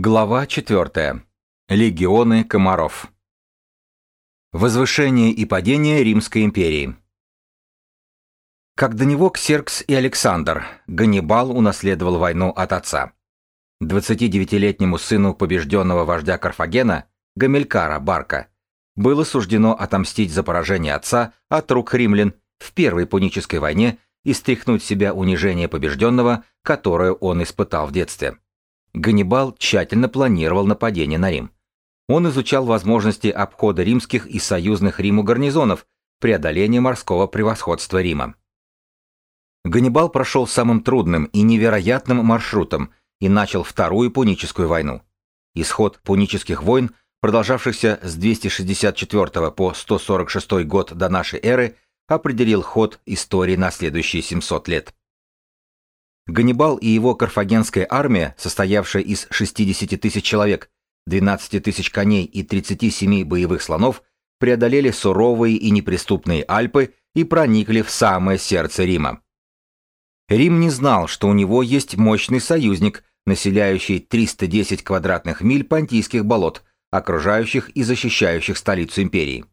Глава 4. Легионы комаров. Возвышение и падение Римской империи. Как до него Ксеркс и Александр, Ганнибал унаследовал войну от отца. 29-летнему сыну побежденного вождя Карфагена, Гамилькара Барка, было суждено отомстить за поражение отца от рук римлян в Первой Пунической войне и стряхнуть себя унижение побежденного, которое он испытал в детстве. Ганнибал тщательно планировал нападение на Рим. Он изучал возможности обхода римских и союзных Риму гарнизонов, преодоления морского превосходства Рима. Ганнибал прошел самым трудным и невероятным маршрутом и начал Вторую Пуническую войну. Исход пунических войн, продолжавшихся с 264 по 146 год до нашей эры, определил ход истории на следующие 700 лет. Ганнибал и его карфагенская армия, состоявшая из 60 тысяч человек, 12 тысяч коней и 37 боевых слонов, преодолели суровые и неприступные Альпы и проникли в самое сердце Рима. Рим не знал, что у него есть мощный союзник, населяющий 310 квадратных миль понтийских болот, окружающих и защищающих столицу империи.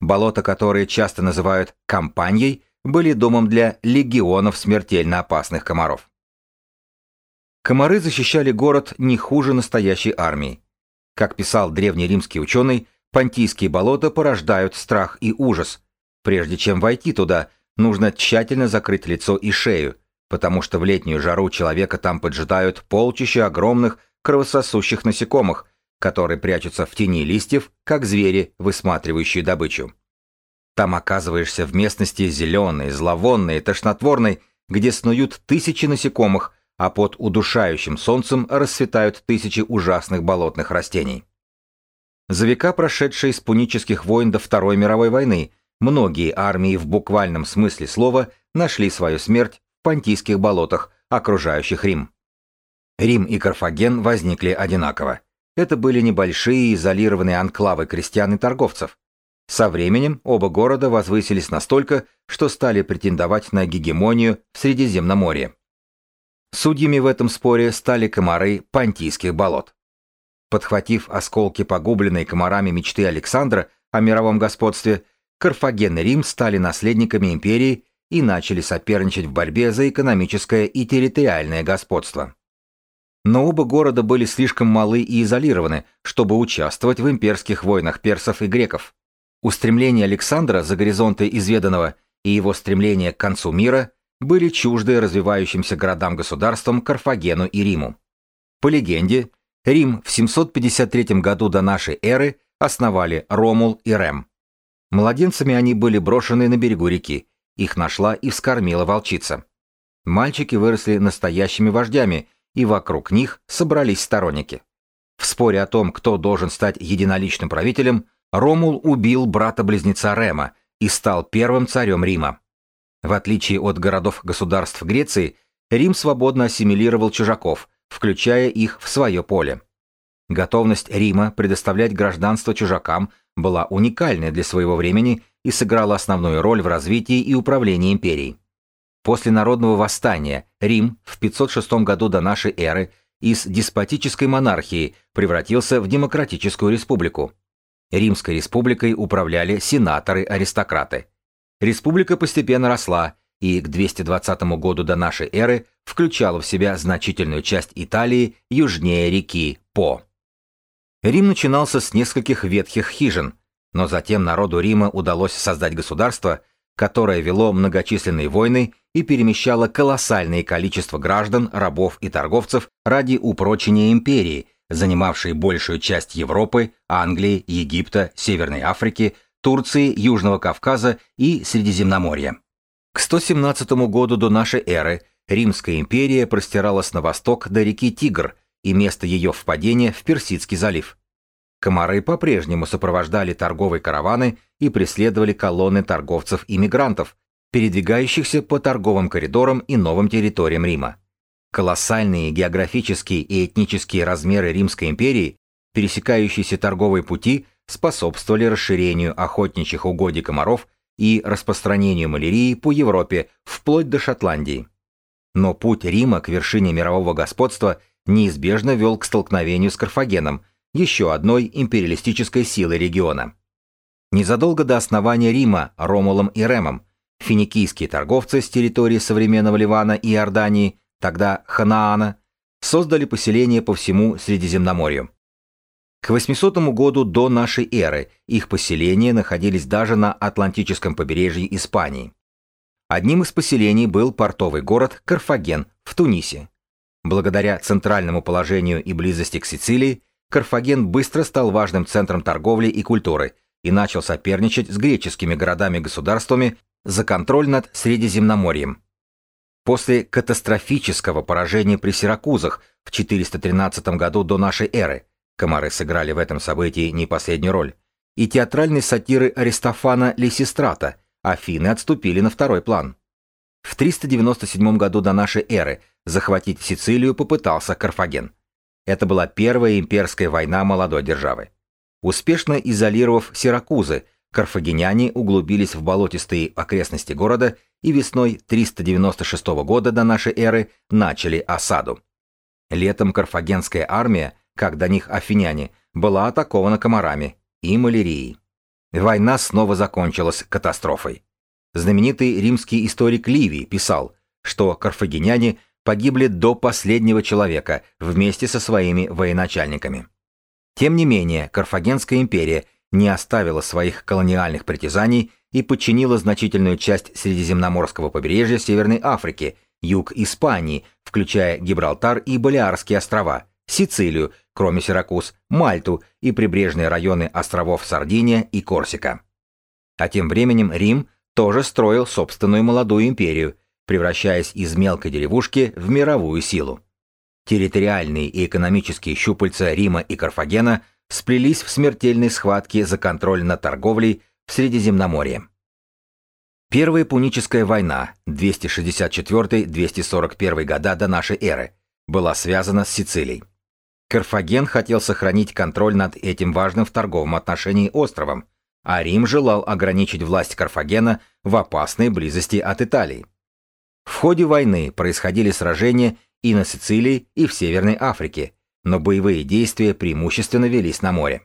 Болота, которые часто называют «кампаньей», были домом для легионов смертельно опасных комаров. Комары защищали город не хуже настоящей армии. Как писал древний римский ученый, понтийские болота порождают страх и ужас. Прежде чем войти туда, нужно тщательно закрыть лицо и шею, потому что в летнюю жару человека там поджидают полчища огромных кровососущих насекомых, которые прячутся в тени листьев, как звери, высматривающие добычу. Там оказываешься в местности зеленой, зловонной, тошнотворной, где снуют тысячи насекомых, а под удушающим солнцем расцветают тысячи ужасных болотных растений. За века, прошедшие с пунических войн до Второй мировой войны, многие армии в буквальном смысле слова нашли свою смерть в понтийских болотах, окружающих Рим. Рим и Карфаген возникли одинаково. Это были небольшие изолированные анклавы крестьян и торговцев. Со временем оба города возвысились настолько, что стали претендовать на гегемонию в Средиземноморье. Судьями в этом споре стали комары Понтийских болот. Подхватив осколки погубленной комарами мечты Александра о мировом господстве, Карфаген и Рим стали наследниками империи и начали соперничать в борьбе за экономическое и территориальное господство. Но оба города были слишком малы и изолированы, чтобы участвовать в имперских войнах персов и греков. Устремления Александра за горизонты изведанного и его стремление к концу мира были чужды развивающимся городам-государствам Карфагену и Риму. По легенде, Рим в 753 году до нашей эры основали Ромул и Рем. Младенцами они были брошены на берегу реки, их нашла и вскормила волчица. Мальчики выросли настоящими вождями, и вокруг них собрались сторонники. В споре о том, кто должен стать единоличным правителем, Ромул убил брата-близнеца Рема и стал первым царем Рима. В отличие от городов-государств Греции, Рим свободно ассимилировал чужаков, включая их в свое поле. Готовность Рима предоставлять гражданство чужакам была уникальной для своего времени и сыграла основную роль в развитии и управлении империей. После народного восстания Рим в 506 году до нашей эры из деспотической монархии превратился в демократическую республику. Римской республикой управляли сенаторы-аристократы. Республика постепенно росла и к 220 году до нашей эры включала в себя значительную часть Италии южнее реки По. Рим начинался с нескольких ветхих хижин, но затем народу Рима удалось создать государство, которое вело многочисленные войны и перемещало колоссальное количество граждан, рабов и торговцев ради упрочения империи – занимавший большую часть Европы, Англии, Египта, Северной Африки, Турции, Южного Кавказа и Средиземноморья. К 117 году до нашей эры Римская империя простиралась на восток до реки Тигр и место ее впадения в Персидский залив. Комары по-прежнему сопровождали торговые караваны и преследовали колонны торговцев и мигрантов, передвигающихся по торговым коридорам и новым территориям Рима. Колоссальные географические и этнические размеры Римской империи, пересекающиеся торговые пути, способствовали расширению охотничьих угодий комаров и распространению малярии по Европе вплоть до Шотландии. Но путь Рима к вершине мирового господства неизбежно вел к столкновению с Карфагеном, еще одной империалистической силой региона. Незадолго до основания Рима Ромулом и Ремом финикийские торговцы с территории современного Ливана и Иордании, тогда Ханаана, создали поселения по всему Средиземноморью. К 800 году до нашей эры их поселения находились даже на Атлантическом побережье Испании. Одним из поселений был портовый город Карфаген в Тунисе. Благодаря центральному положению и близости к Сицилии, Карфаген быстро стал важным центром торговли и культуры и начал соперничать с греческими городами-государствами за контроль над Средиземноморьем. После катастрофического поражения при Сиракузах в 413 году до нашей эры комары сыграли в этом событии не последнюю роль, и театральной сатиры Аристофана Лисистрата Афины отступили на второй план. В 397 году до нашей эры захватить Сицилию попытался Карфаген. Это была первая имперская война молодой державы. Успешно изолировав Сиракузы, карфагеняне углубились в болотистые окрестности города и весной 396 года до нашей эры начали осаду. Летом карфагенская армия как до них афиняне, была атакована комарами и малярией. Война снова закончилась катастрофой. Знаменитый римский историк Ливий писал, что карфагеняне погибли до последнего человека вместе со своими военачальниками. Тем не менее, Карфагенская империя не оставила своих колониальных притязаний и подчинила значительную часть Средиземноморского побережья Северной Африки, юг Испании, включая Гибралтар и Балиарские острова, Сицилию, кроме Сиракуз, Мальту и прибрежные районы островов Сардиния и Корсика. А тем временем Рим тоже строил собственную молодую империю, превращаясь из мелкой деревушки в мировую силу. Территориальные и экономические щупальца Рима и Карфагена сплелись в смертельной схватке за контроль над торговлей в Средиземноморье. Первая Пуническая война 264-241 года до нашей эры была связана с Сицилией. Карфаген хотел сохранить контроль над этим важным в торговом отношении островом, а Рим желал ограничить власть Карфагена в опасной близости от Италии. В ходе войны происходили сражения и на Сицилии, и в Северной Африке, но боевые действия преимущественно велись на море.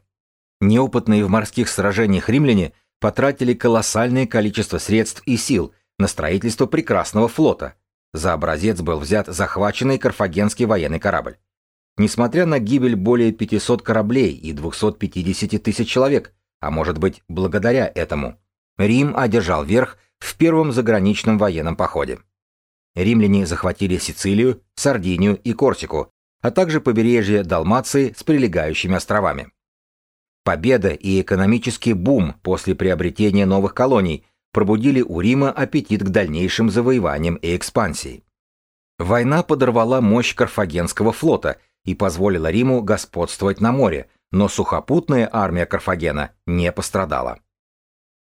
Неопытные в морских сражениях римляне потратили колоссальное количество средств и сил на строительство прекрасного флота. За образец был взят захваченный карфагенский военный корабль. Несмотря на гибель более 500 кораблей и 250 тысяч человек, а может быть благодаря этому, Рим одержал верх в первом заграничном военном походе. Римляне захватили Сицилию, Сардинию и Корсику, а также побережье Далмации с прилегающими островами. Победа и экономический бум после приобретения новых колоний пробудили у Рима аппетит к дальнейшим завоеваниям и экспансии. Война подорвала мощь Карфагенского флота – и позволила Риму господствовать на море, но сухопутная армия Карфагена не пострадала.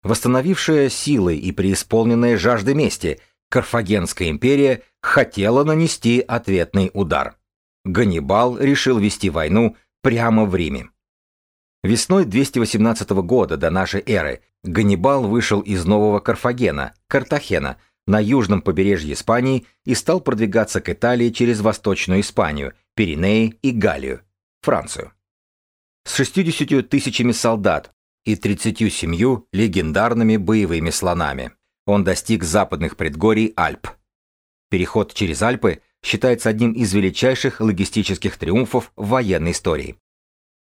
Восстановившая силы и преисполненная жажды мести, Карфагенская империя хотела нанести ответный удар. Ганнибал решил вести войну прямо в Риме. Весной 218 года до нашей эры Ганнибал вышел из нового Карфагена, Картахена, на южном побережье Испании и стал продвигаться к Италии через Восточную Испанию, Пиренеи и Галлию, Францию. С 60 тысячами солдат и 37 легендарными боевыми слонами он достиг западных предгорий Альп. Переход через Альпы считается одним из величайших логистических триумфов в военной истории.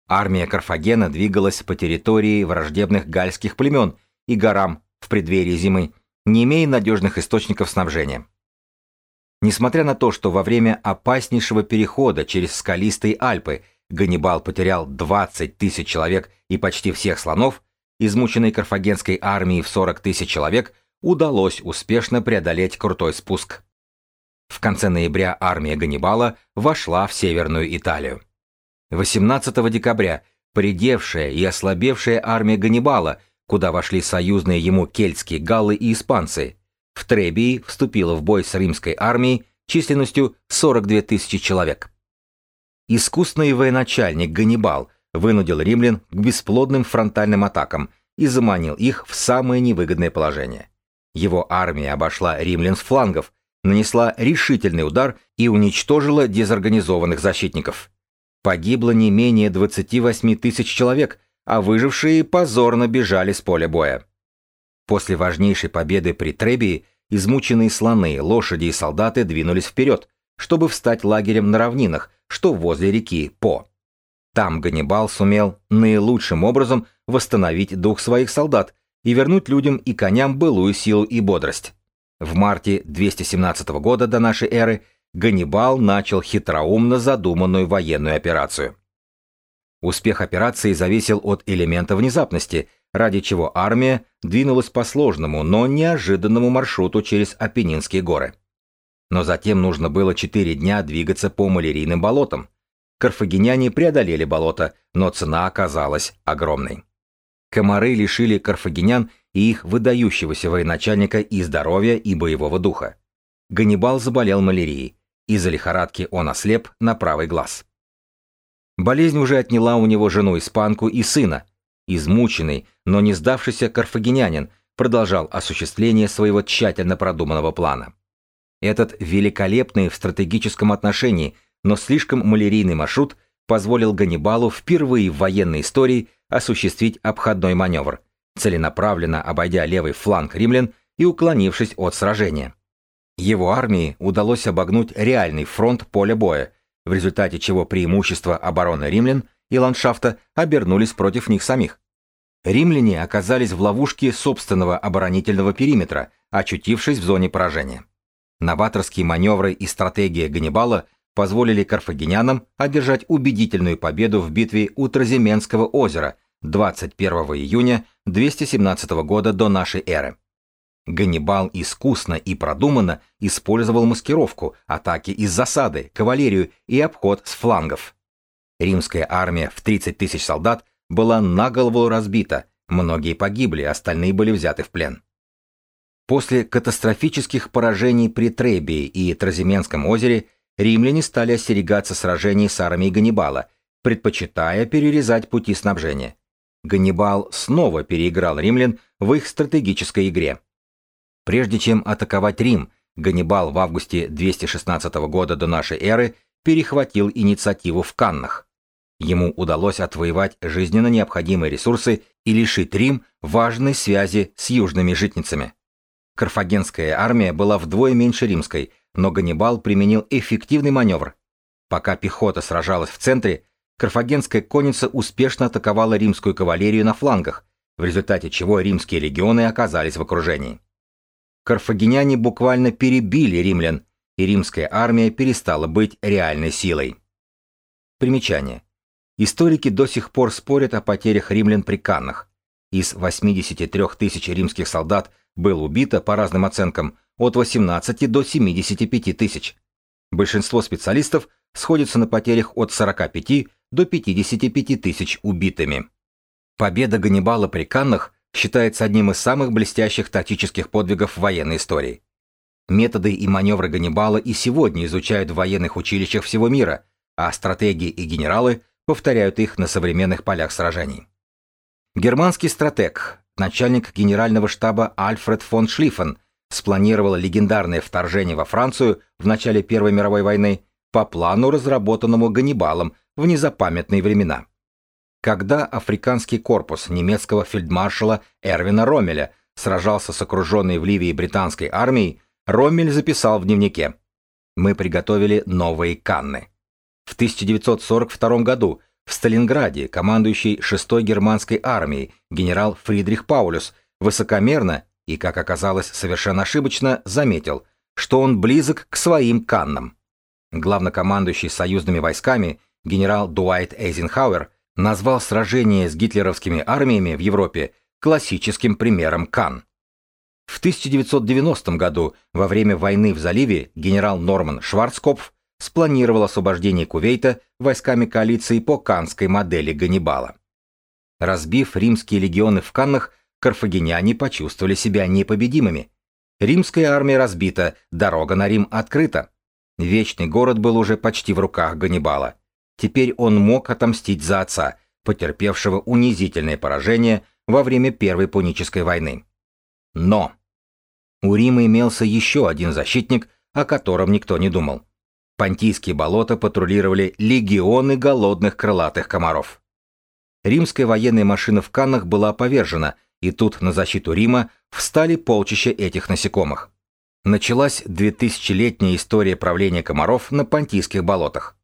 Армия Карфагена двигалась по территории враждебных гальских племен и горам в преддверии зимы, не имея надежных источников снабжения. Несмотря на то, что во время опаснейшего перехода через скалистые Альпы Ганнибал потерял 20 тысяч человек и почти всех слонов, измученной карфагенской армии в 40 тысяч человек удалось успешно преодолеть крутой спуск. Конце ноября армия Ганнибала вошла в Северную Италию. 18 декабря поредевшая и ослабевшая армия Ганнибала – куда вошли союзные ему кельтские галлы и испанцы, в Требии вступила в бой с римской армией численностью 42 тысячи человек. Искусный военачальник Ганнибал вынудил римлян к бесплодным фронтальным атакам и заманил их в самое невыгодное положение. Его армия обошла римлян с флангов, нанесла решительный удар и уничтожила дезорганизованных защитников. Погибло не менее 28 тысяч человек, а выжившие позорно бежали с поля боя. После важнейшей победы при Требии измученные слоны, лошади и солдаты двинулись вперед, чтобы встать лагерем на равнинах, что возле реки По. Там Ганнибал сумел наилучшим образом восстановить дух своих солдат и вернуть людям и коням былую силу и бодрость. В марте 217 года до нашей эры Ганнибал начал хитроумно задуманную военную операцию. Успех операции зависел от элемента внезапности, ради чего армия двинулась по сложному, но неожиданному маршруту через Апеннинские горы. Но затем нужно было четыре дня двигаться по малярийным болотам. Карфагеняне преодолели болото, но цена оказалась огромной. Комары лишили карфагенян и их выдающегося военачальника и здоровья, и боевого духа. Ганнибал заболел малярией, из-за лихорадки он ослеп на правый глаз. Болезнь уже отняла у него жену-испанку и сына. Измученный, но не сдавшийся карфагенянин продолжал осуществление своего тщательно продуманного плана. Этот великолепный в стратегическом отношении, но слишком малярийный маршрут позволил Ганнибалу впервые в военной истории осуществить обходной маневр, целенаправленно обойдя левый фланг римлян и уклонившись от сражения. Его армии удалось обогнуть реальный фронт поля боя, в результате чего преимущества обороны римлян и ландшафта обернулись против них самих. Римляне оказались в ловушке собственного оборонительного периметра, очутившись в зоне поражения. Новаторские маневры и стратегия Ганнибала позволили карфагенянам одержать убедительную победу в битве у Тразименского озера 21 июня 217 года до нашей эры. Ганнибал искусно и продуманно использовал маскировку, атаки из засады, кавалерию и обход с флангов. Римская армия в 30 тысяч солдат была на голову разбита, многие погибли, остальные были взяты в плен. После катастрофических поражений при Требии и Тразименском озере римляне стали остерегаться сражений с армией Ганнибала, предпочитая перерезать пути снабжения. Ганнибал снова переиграл римлян в их стратегической игре. Прежде чем атаковать Рим, Ганнибал в августе 216 года до нашей эры перехватил инициативу в Каннах. Ему удалось отвоевать жизненно необходимые ресурсы и лишить Рим важной связи с южными житницами. Карфагенская армия была вдвое меньше римской, но Ганнибал применил эффективный маневр. Пока пехота сражалась в центре, карфагенская конница успешно атаковала римскую кавалерию на флангах, в результате чего римские легионы оказались в окружении карфагеняне буквально перебили римлян, и римская армия перестала быть реальной силой. Примечание. Историки до сих пор спорят о потерях римлян при Каннах. Из 83 тысяч римских солдат было убито, по разным оценкам, от 18 до 75 тысяч. Большинство специалистов сходятся на потерях от 45 до 55 тысяч убитыми. Победа Ганнибала при Каннах считается одним из самых блестящих тактических подвигов в военной истории. Методы и маневры Ганнибала и сегодня изучают в военных училищах всего мира, а стратеги и генералы повторяют их на современных полях сражений. Германский стратег, начальник генерального штаба Альфред фон Шлиффен спланировал легендарное вторжение во Францию в начале Первой мировой войны по плану, разработанному Ганнибалом в незапамятные времена когда африканский корпус немецкого фельдмаршала Эрвина Роммеля сражался с окруженной в Ливии британской армией, Роммель записал в дневнике «Мы приготовили новые канны». В 1942 году в Сталинграде командующий 6-й германской армией генерал Фридрих Паулюс высокомерно и, как оказалось, совершенно ошибочно заметил, что он близок к своим каннам. Главнокомандующий союзными войсками генерал Дуайт Эйзенхауэр назвал сражение с гитлеровскими армиями в Европе классическим примером Кан. В 1990 году, во время войны в заливе, генерал Норман Шварцкопф спланировал освобождение Кувейта войсками коалиции по канской модели Ганнибала. Разбив римские легионы в Каннах, карфагеняне почувствовали себя непобедимыми. Римская армия разбита, дорога на Рим открыта. Вечный город был уже почти в руках Ганнибала. Теперь он мог отомстить за отца, потерпевшего унизительное поражение во время Первой Пунической войны. Но у Рима имелся еще один защитник, о котором никто не думал. Понтийские болота патрулировали легионы голодных крылатых комаров. Римская военная машина в Каннах была повержена, и тут на защиту Рима встали полчища этих насекомых. Началась двухтысячелетняя история правления комаров на Понтийских болотах.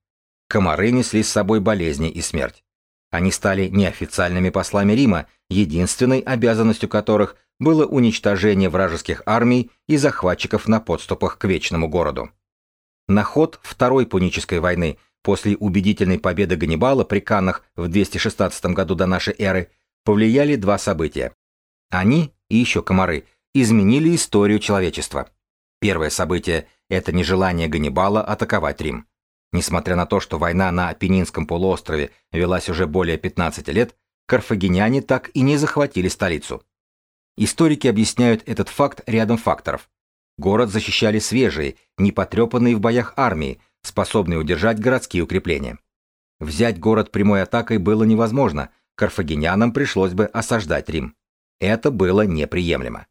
Комары несли с собой болезни и смерть. Они стали неофициальными послами Рима, единственной обязанностью которых было уничтожение вражеских армий и захватчиков на подступах к Вечному городу. На ход Второй Пунической войны после убедительной победы Ганнибала при Каннах в 216 году до нашей эры повлияли два события. Они, и еще комары, изменили историю человечества. Первое событие – это нежелание Ганнибала атаковать Рим. Несмотря на то, что война на Апеннинском полуострове велась уже более 15 лет, карфагеняне так и не захватили столицу. Историки объясняют этот факт рядом факторов. Город защищали свежие, не потрепанные в боях армии, способные удержать городские укрепления. Взять город прямой атакой было невозможно, карфагенянам пришлось бы осаждать Рим. Это было неприемлемо.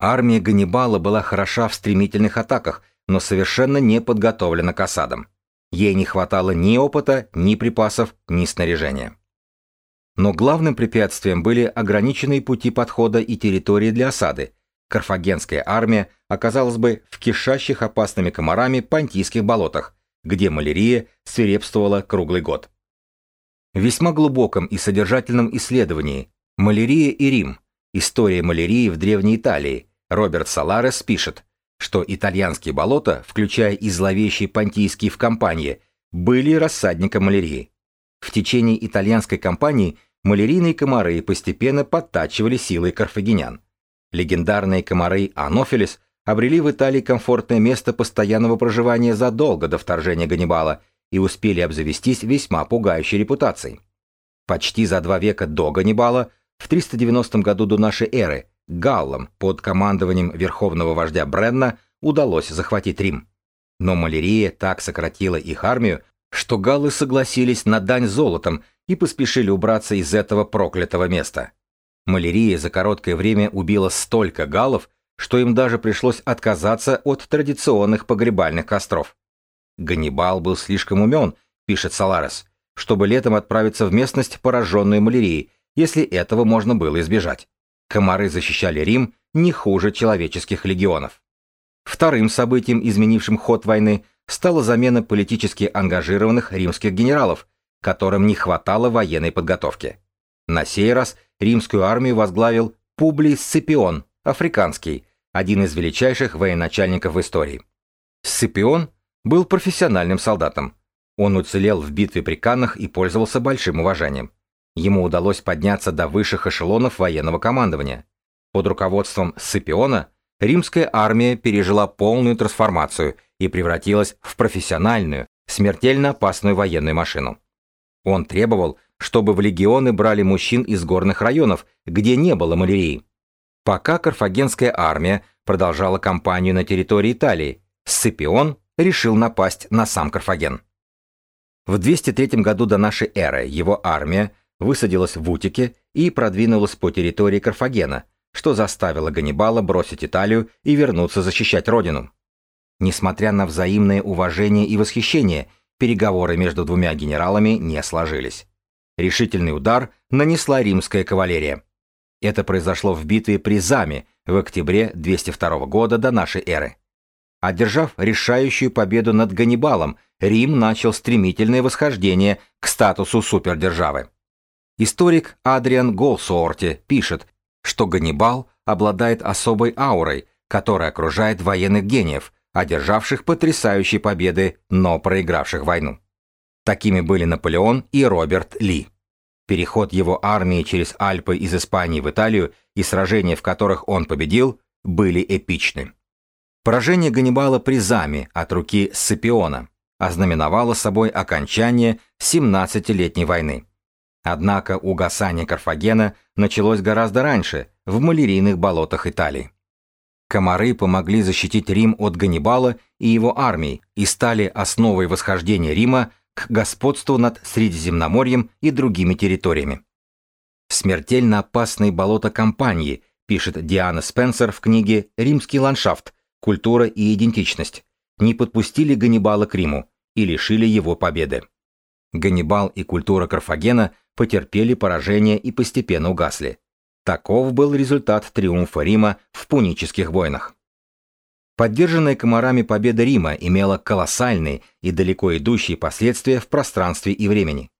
Армия Ганнибала была хороша в стремительных атаках, но совершенно не подготовлена к осадам. Ей не хватало ни опыта, ни припасов, ни снаряжения. Но главным препятствием были ограниченные пути подхода и территории для осады. Карфагенская армия оказалась бы в кишащих опасными комарами понтийских болотах, где малярия свирепствовала круглый год. В весьма глубоком и содержательном исследовании «Малярия и Рим. История малярии в Древней Италии» Роберт Саларес пишет, что итальянские болота, включая и зловещие понтийские в кампании, были рассадником малярии. В течение итальянской кампании малярийные комары постепенно подтачивали силы карфагенян. Легендарные комары Анофилис обрели в Италии комфортное место постоянного проживания задолго до вторжения Ганнибала и успели обзавестись весьма пугающей репутацией. Почти за два века до Ганнибала, в 390 году до нашей эры, галлам под командованием верховного вождя Бренна удалось захватить Рим. Но малярия так сократила их армию, что галлы согласились на дань золотом и поспешили убраться из этого проклятого места. Малярия за короткое время убила столько галлов, что им даже пришлось отказаться от традиционных погребальных костров. Ганнибал был слишком умен, пишет Саларес, чтобы летом отправиться в местность, пораженную малярией, если этого можно было избежать. Комары защищали Рим не хуже человеческих легионов. Вторым событием, изменившим ход войны, стала замена политически ангажированных римских генералов, которым не хватало военной подготовки. На сей раз римскую армию возглавил Публий Сципион, африканский, один из величайших военачальников в истории. Сципион был профессиональным солдатом. Он уцелел в битве при Каннах и пользовался большим уважением. Ему удалось подняться до высших эшелонов военного командования. Под руководством Сципиона римская армия пережила полную трансформацию и превратилась в профессиональную, смертельно опасную военную машину. Он требовал, чтобы в легионы брали мужчин из горных районов, где не было малярии. Пока карфагенская армия продолжала кампанию на территории Италии, Сципион решил напасть на сам Карфаген. В 203 году до нашей эры его армия высадилась в Утике и продвинулась по территории Карфагена, что заставило Ганнибала бросить Италию и вернуться защищать родину. Несмотря на взаимное уважение и восхищение, переговоры между двумя генералами не сложились. Решительный удар нанесла римская кавалерия. Это произошло в битве при Заме в октябре 202 года до нашей эры. Одержав решающую победу над Ганнибалом, Рим начал стремительное восхождение к статусу супердержавы. Историк Адриан Голсуорти пишет, что Ганнибал обладает особой аурой, которая окружает военных гениев, одержавших потрясающие победы, но проигравших войну. Такими были Наполеон и Роберт Ли. Переход его армии через Альпы из Испании в Италию и сражения, в которых он победил, были эпичны. Поражение Ганнибала при Заме от руки Сципиона ознаменовало собой окончание 17-летней войны. Однако угасание Карфагена началось гораздо раньше, в малярийных болотах Италии. Комары помогли защитить Рим от Ганнибала и его армий и стали основой восхождения Рима к господству над Средиземноморьем и другими территориями. Смертельно опасные болота Кампании, пишет Диана Спенсер в книге «Римский ландшафт. Культура и идентичность», не подпустили Ганнибала к Риму и лишили его победы. Ганнибал и культура Карфагена потерпели поражение и постепенно угасли. Таков был результат триумфа Рима в пунических войнах. Поддержанная комарами победа Рима имела колоссальные и далеко идущие последствия в пространстве и времени.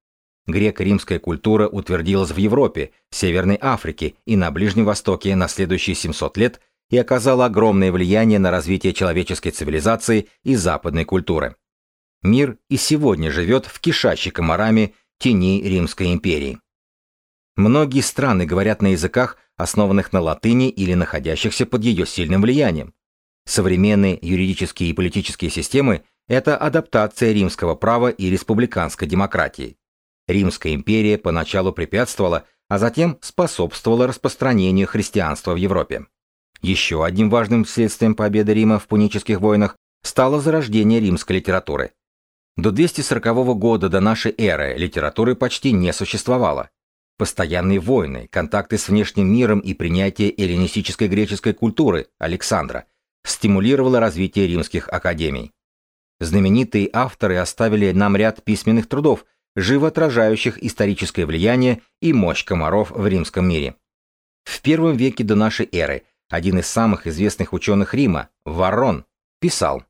Греко-римская культура утвердилась в Европе, Северной Африке и на Ближнем Востоке на следующие 700 лет и оказала огромное влияние на развитие человеческой цивилизации и западной культуры. Мир и сегодня живет в кишащей комарами тени Римской империи. Многие страны говорят на языках, основанных на латыни или находящихся под ее сильным влиянием. Современные юридические и политические системы – это адаптация римского права и республиканской демократии. Римская империя поначалу препятствовала, а затем способствовала распространению христианства в Европе. Еще одним важным следствием победы Рима в пунических войнах стало зарождение римской литературы. До 240 года до нашей эры литературы почти не существовало. Постоянные войны, контакты с внешним миром и принятие эллинистической греческой культуры Александра стимулировало развитие римских академий. Знаменитые авторы оставили нам ряд письменных трудов, живо отражающих историческое влияние и мощь комаров в римском мире. В первом веке до нашей эры один из самых известных ученых Рима, Варон, писал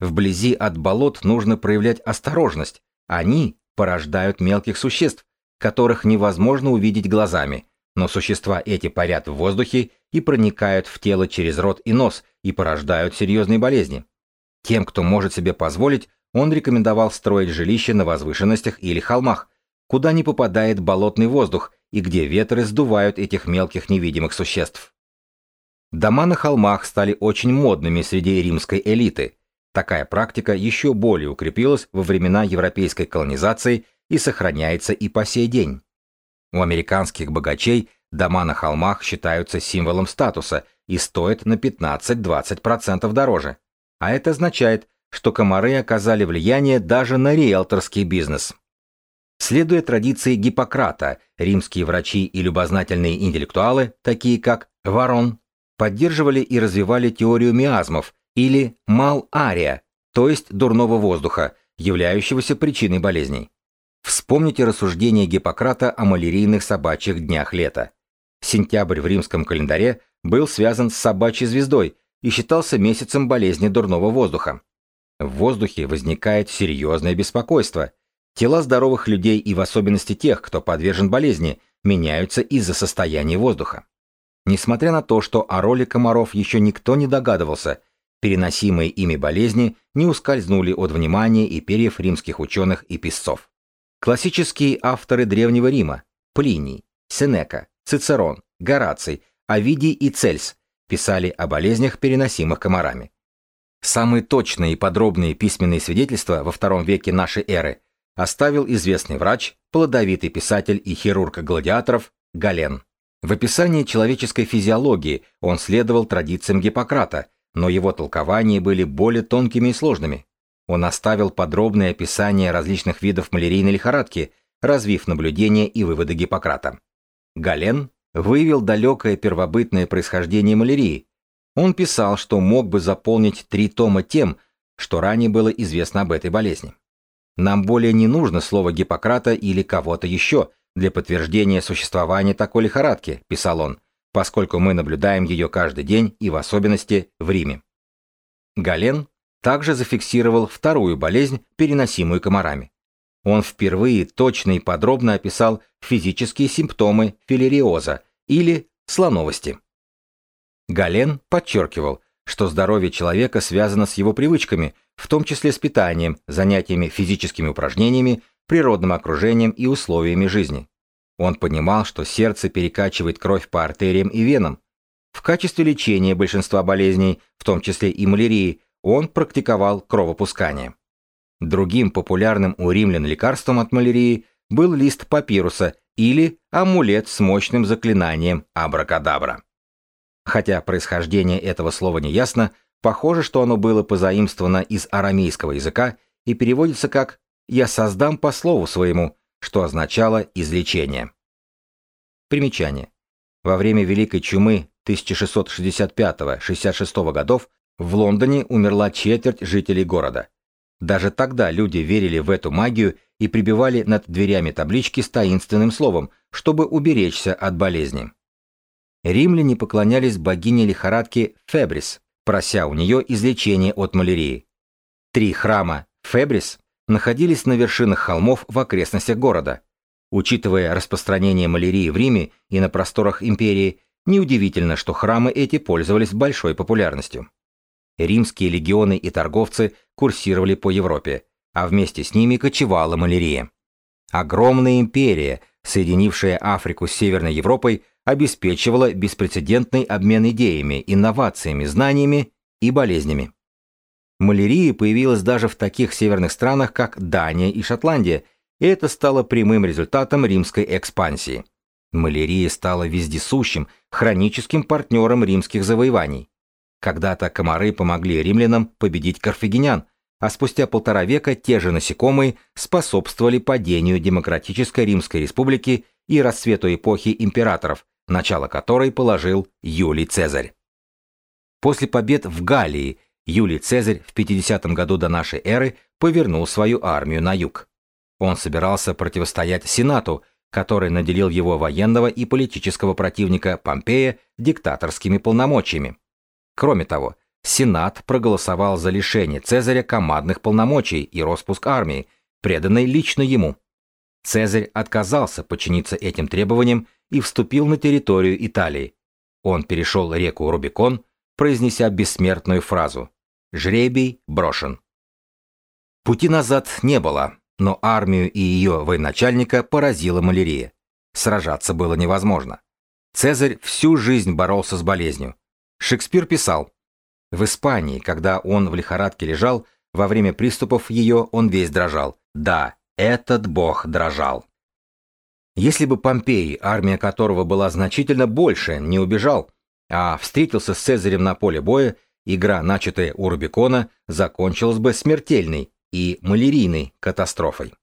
«Вблизи от болот нужно проявлять осторожность, они порождают мелких существ, которых невозможно увидеть глазами, но существа эти парят в воздухе и проникают в тело через рот и нос и порождают серьезные болезни. Тем, кто может себе позволить, он рекомендовал строить жилища на возвышенностях или холмах, куда не попадает болотный воздух и где ветры сдувают этих мелких невидимых существ. Дома на холмах стали очень модными среди римской элиты. Такая практика еще более укрепилась во времена европейской колонизации и сохраняется и по сей день. У американских богачей дома на холмах считаются символом статуса и стоят на 15-20% дороже. А это означает, что комары оказали влияние даже на риэлторский бизнес. Следуя традиции Гиппократа, римские врачи и любознательные интеллектуалы, такие как Варон, поддерживали и развивали теорию миазмов или мал-ария, то есть дурного воздуха, являющегося причиной болезней. Вспомните рассуждения Гиппократа о малярийных собачьих днях лета. Сентябрь в римском календаре был связан с собачьей звездой и считался месяцем болезни дурного воздуха. В воздухе возникает серьезное беспокойство. Тела здоровых людей и в особенности тех, кто подвержен болезни, меняются из-за состояния воздуха. Несмотря на то, что о роли комаров еще никто не догадывался, переносимые ими болезни не ускользнули от внимания и перьев римских ученых и писцов. Классические авторы Древнего Рима – Плиний, Сенека, Цицерон, Гораций, Овидий и Цельс – писали о болезнях, переносимых комарами. Самые точные и подробные письменные свидетельства во втором веке нашей эры оставил известный врач, плодовитый писатель и хирург гладиаторов Гален. В описании человеческой физиологии он следовал традициям Гиппократа, но его толкования были более тонкими и сложными. Он оставил подробное описание различных видов малярийной лихорадки, развив наблюдения и выводы Гиппократа. Гален выявил далекое первобытное происхождение малярии, он писал, что мог бы заполнить три тома тем, что ранее было известно об этой болезни. Нам более не нужно слово Гиппократа или кого-то еще для подтверждения существования такой лихорадки, писал он, поскольку мы наблюдаем ее каждый день и в особенности в Риме. Гален также зафиксировал вторую болезнь, переносимую комарами. Он впервые точно и подробно описал физические симптомы филериоза или слоновости. Гален подчеркивал, что здоровье человека связано с его привычками, в том числе с питанием, занятиями физическими упражнениями, природным окружением и условиями жизни. Он понимал, что сердце перекачивает кровь по артериям и венам. В качестве лечения большинства болезней, в том числе и малярии, он практиковал кровопускание. Другим популярным у римлян лекарством от малярии был лист папируса или амулет с мощным заклинанием абракадабра. Хотя происхождение этого слова не ясно, похоже, что оно было позаимствовано из арамейского языка и переводится как «я создам по слову своему», что означало «излечение». Примечание. Во время Великой чумы 1665-66 годов В Лондоне умерла четверть жителей города. Даже тогда люди верили в эту магию и прибивали над дверями таблички с таинственным словом, чтобы уберечься от болезни. Римляне поклонялись богине лихорадки Фебрис, прося у нее излечения от малярии. Три храма Фебрис находились на вершинах холмов в окрестностях города. Учитывая распространение малярии в Риме и на просторах империи, неудивительно, что храмы эти пользовались большой популярностью. Римские легионы и торговцы курсировали по Европе, а вместе с ними кочевала малярия. Огромная империя, соединившая Африку с Северной Европой, обеспечивала беспрецедентный обмен идеями, инновациями, знаниями и болезнями. Малярия появилась даже в таких северных странах, как Дания и Шотландия, и это стало прямым результатом римской экспансии. Малярия стала вездесущим, хроническим партнером римских завоеваний. Когда-то комары помогли римлянам победить карфагенян, а спустя полтора века те же насекомые способствовали падению демократической Римской республики и расцвету эпохи императоров, начало которой положил Юлий Цезарь. После побед в Галлии Юлий Цезарь в 50 году до нашей эры повернул свою армию на юг. Он собирался противостоять Сенату, который наделил его военного и политического противника Помпея диктаторскими полномочиями. Кроме того, Сенат проголосовал за лишение Цезаря командных полномочий и распуск армии, преданной лично ему. Цезарь отказался подчиниться этим требованиям и вступил на территорию Италии. Он перешел реку Рубикон, произнеся бессмертную фразу «Жребий брошен». Пути назад не было, но армию и ее военачальника поразила малярия. Сражаться было невозможно. Цезарь всю жизнь боролся с болезнью. Шекспир писал, в Испании, когда он в лихорадке лежал, во время приступов ее он весь дрожал. Да, этот бог дрожал. Если бы Помпей, армия которого была значительно больше, не убежал, а встретился с Цезарем на поле боя, игра, начатая у Рубикона, закончилась бы смертельной и малярийной катастрофой.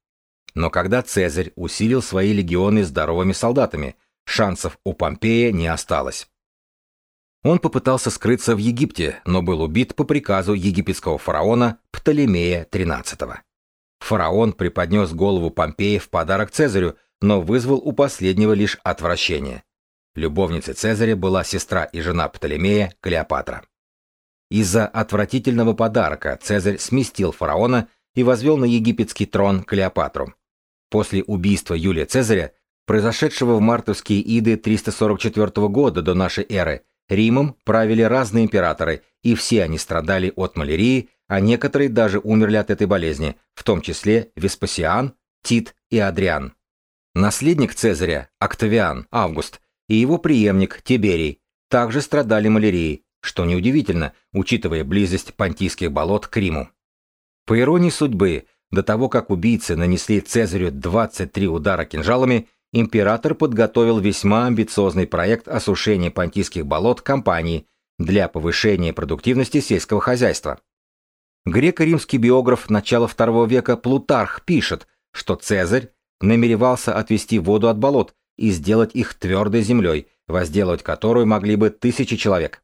Но когда Цезарь усилил свои легионы здоровыми солдатами, шансов у Помпея не осталось. Он попытался скрыться в Египте, но был убит по приказу египетского фараона Птолемея XIII. Фараон преподнес голову Помпея в подарок Цезарю, но вызвал у последнего лишь отвращение. Любовницей Цезаря была сестра и жена Птолемея Клеопатра. Из-за отвратительного подарка Цезарь сместил фараона и возвел на египетский трон Клеопатру. После убийства Юлия Цезаря, произошедшего в мартовские иды 344 года до нашей эры, Римом правили разные императоры, и все они страдали от малярии, а некоторые даже умерли от этой болезни, в том числе Веспасиан, Тит и Адриан. Наследник Цезаря, Октавиан, Август, и его преемник Тиберий также страдали малярией, что неудивительно, учитывая близость понтийских болот к Риму. По иронии судьбы, до того, как убийцы нанесли Цезарю 23 удара кинжалами, император подготовил весьма амбициозный проект осушения понтийских болот компании для повышения продуктивности сельского хозяйства. Греко-римский биограф начала II века Плутарх пишет, что Цезарь намеревался отвести воду от болот и сделать их твердой землей, возделывать которую могли бы тысячи человек.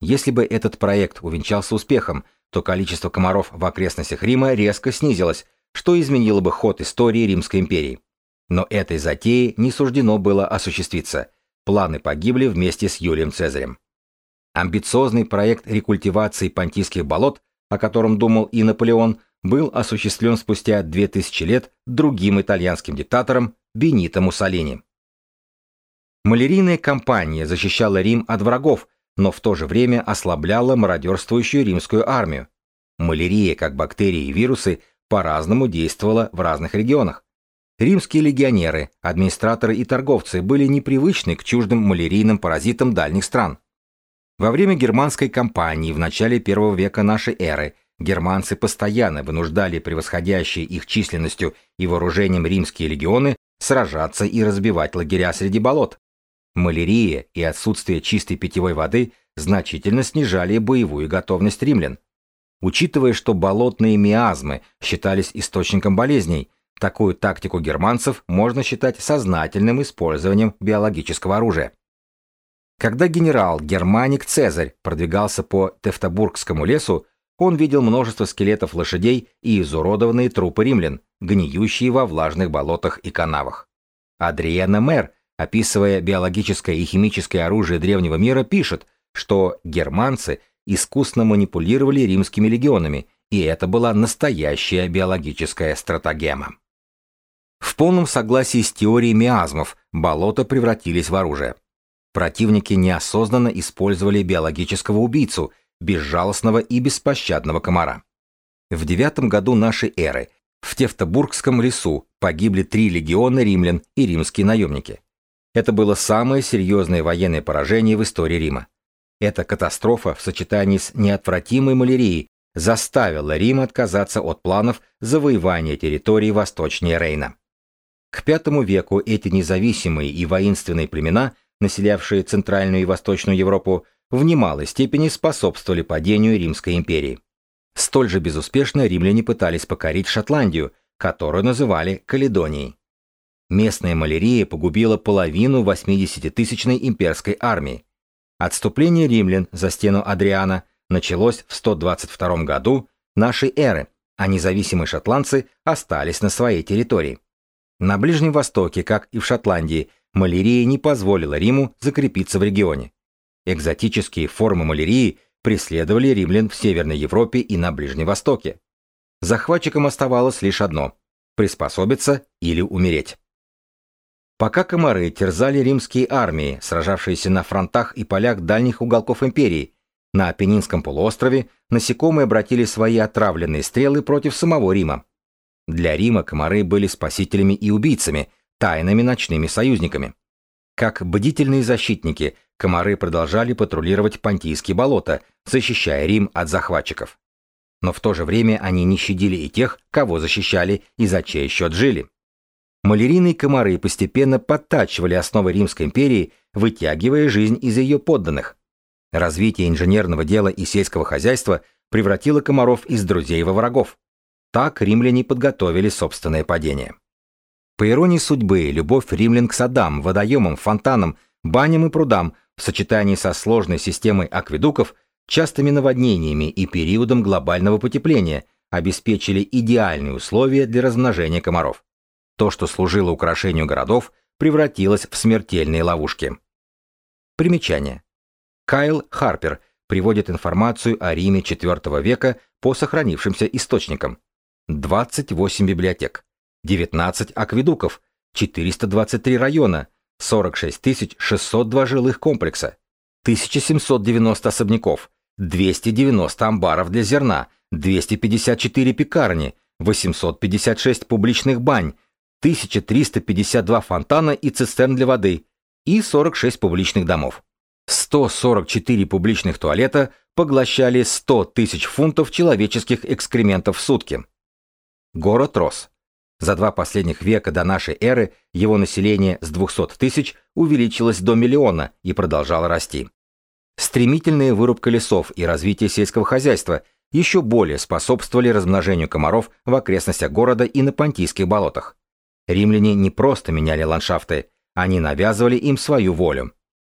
Если бы этот проект увенчался успехом, то количество комаров в окрестностях Рима резко снизилось, что изменило бы ход истории Римской империи. Но этой затеи не суждено было осуществиться. Планы погибли вместе с Юлием Цезарем. Амбициозный проект рекультивации понтийских болот, о котором думал и Наполеон, был осуществлен спустя 2000 лет другим итальянским диктатором Бенито Муссолини. Малярийная кампания защищала Рим от врагов, но в то же время ослабляла мародерствующую римскую армию. Малярия, как бактерии и вирусы, по-разному действовала в разных регионах. Римские легионеры, администраторы и торговцы были непривычны к чуждым малярийным паразитам дальних стран. Во время германской кампании в начале первого века нашей эры германцы постоянно вынуждали превосходящие их численностью и вооружением римские легионы сражаться и разбивать лагеря среди болот. Малярия и отсутствие чистой питьевой воды значительно снижали боевую готовность римлян. Учитывая, что болотные миазмы считались источником болезней, Такую тактику германцев можно считать сознательным использованием биологического оружия. Когда генерал Германик Цезарь продвигался по Тевтобургскому лесу, он видел множество скелетов лошадей и изуродованные трупы римлян, гниющие во влажных болотах и канавах. Адриена Мэр, описывая биологическое и химическое оружие древнего мира, пишет, что германцы искусно манипулировали римскими легионами, и это была настоящая биологическая стратагема. В полном согласии с теорией миазмов болота превратились в оружие. Противники неосознанно использовали биологического убийцу, безжалостного и беспощадного комара. В девятом году нашей эры в Тевтобургском лесу погибли три легиона римлян и римские наемники. Это было самое серьезное военное поражение в истории Рима. Эта катастрофа в сочетании с неотвратимой малярией заставила Рим отказаться от планов завоевания территории восточнее Рейна. К V веку эти независимые и воинственные племена, населявшие Центральную и Восточную Европу, в немалой степени способствовали падению Римской империи. Столь же безуспешно римляне пытались покорить Шотландию, которую называли Каледонией. Местная малярия погубила половину 80-тысячной имперской армии. Отступление римлян за стену Адриана началось в 122 году нашей эры, а независимые шотландцы остались на своей территории. На Ближнем Востоке, как и в Шотландии, малярия не позволила Риму закрепиться в регионе. Экзотические формы малярии преследовали римлян в Северной Европе и на Ближнем Востоке. Захватчикам оставалось лишь одно – приспособиться или умереть. Пока комары терзали римские армии, сражавшиеся на фронтах и полях дальних уголков империи, на Апеннинском полуострове насекомые обратили свои отравленные стрелы против самого Рима. Для Рима комары были спасителями и убийцами, тайными ночными союзниками. Как бдительные защитники, комары продолжали патрулировать Понтийские болота, защищая Рим от захватчиков. Но в то же время они не щадили и тех, кого защищали и за чей счет жили. Малярийные комары постепенно подтачивали основы Римской империи, вытягивая жизнь из ее подданных. Развитие инженерного дела и сельского хозяйства превратило комаров из друзей во врагов. Так римляне подготовили собственное падение. По иронии судьбы, любовь римлян к садам, водоемам, фонтанам, баням и прудам в сочетании со сложной системой акведуков, частыми наводнениями и периодом глобального потепления обеспечили идеальные условия для размножения комаров. То, что служило украшению городов, превратилось в смертельные ловушки. Примечание. Кайл Харпер приводит информацию о Риме IV века по сохранившимся источникам. 28 библиотек, 19 акведуков, 423 района, 46 602 жилых комплекса, 1790 особняков, 290 амбаров для зерна, 254 пекарни, 856 публичных бань, 1352 фонтана и цистерн для воды и 46 публичных домов. 144 публичных туалета поглощали 100 тысяч фунтов человеческих экскрементов в сутки. Город рос. За два последних века до нашей эры его население с 200 тысяч увеличилось до миллиона и продолжало расти. Стремительная вырубка лесов и развитие сельского хозяйства еще более способствовали размножению комаров в окрестностях города и на Понтийских болотах. Римляне не просто меняли ландшафты, они навязывали им свою волю.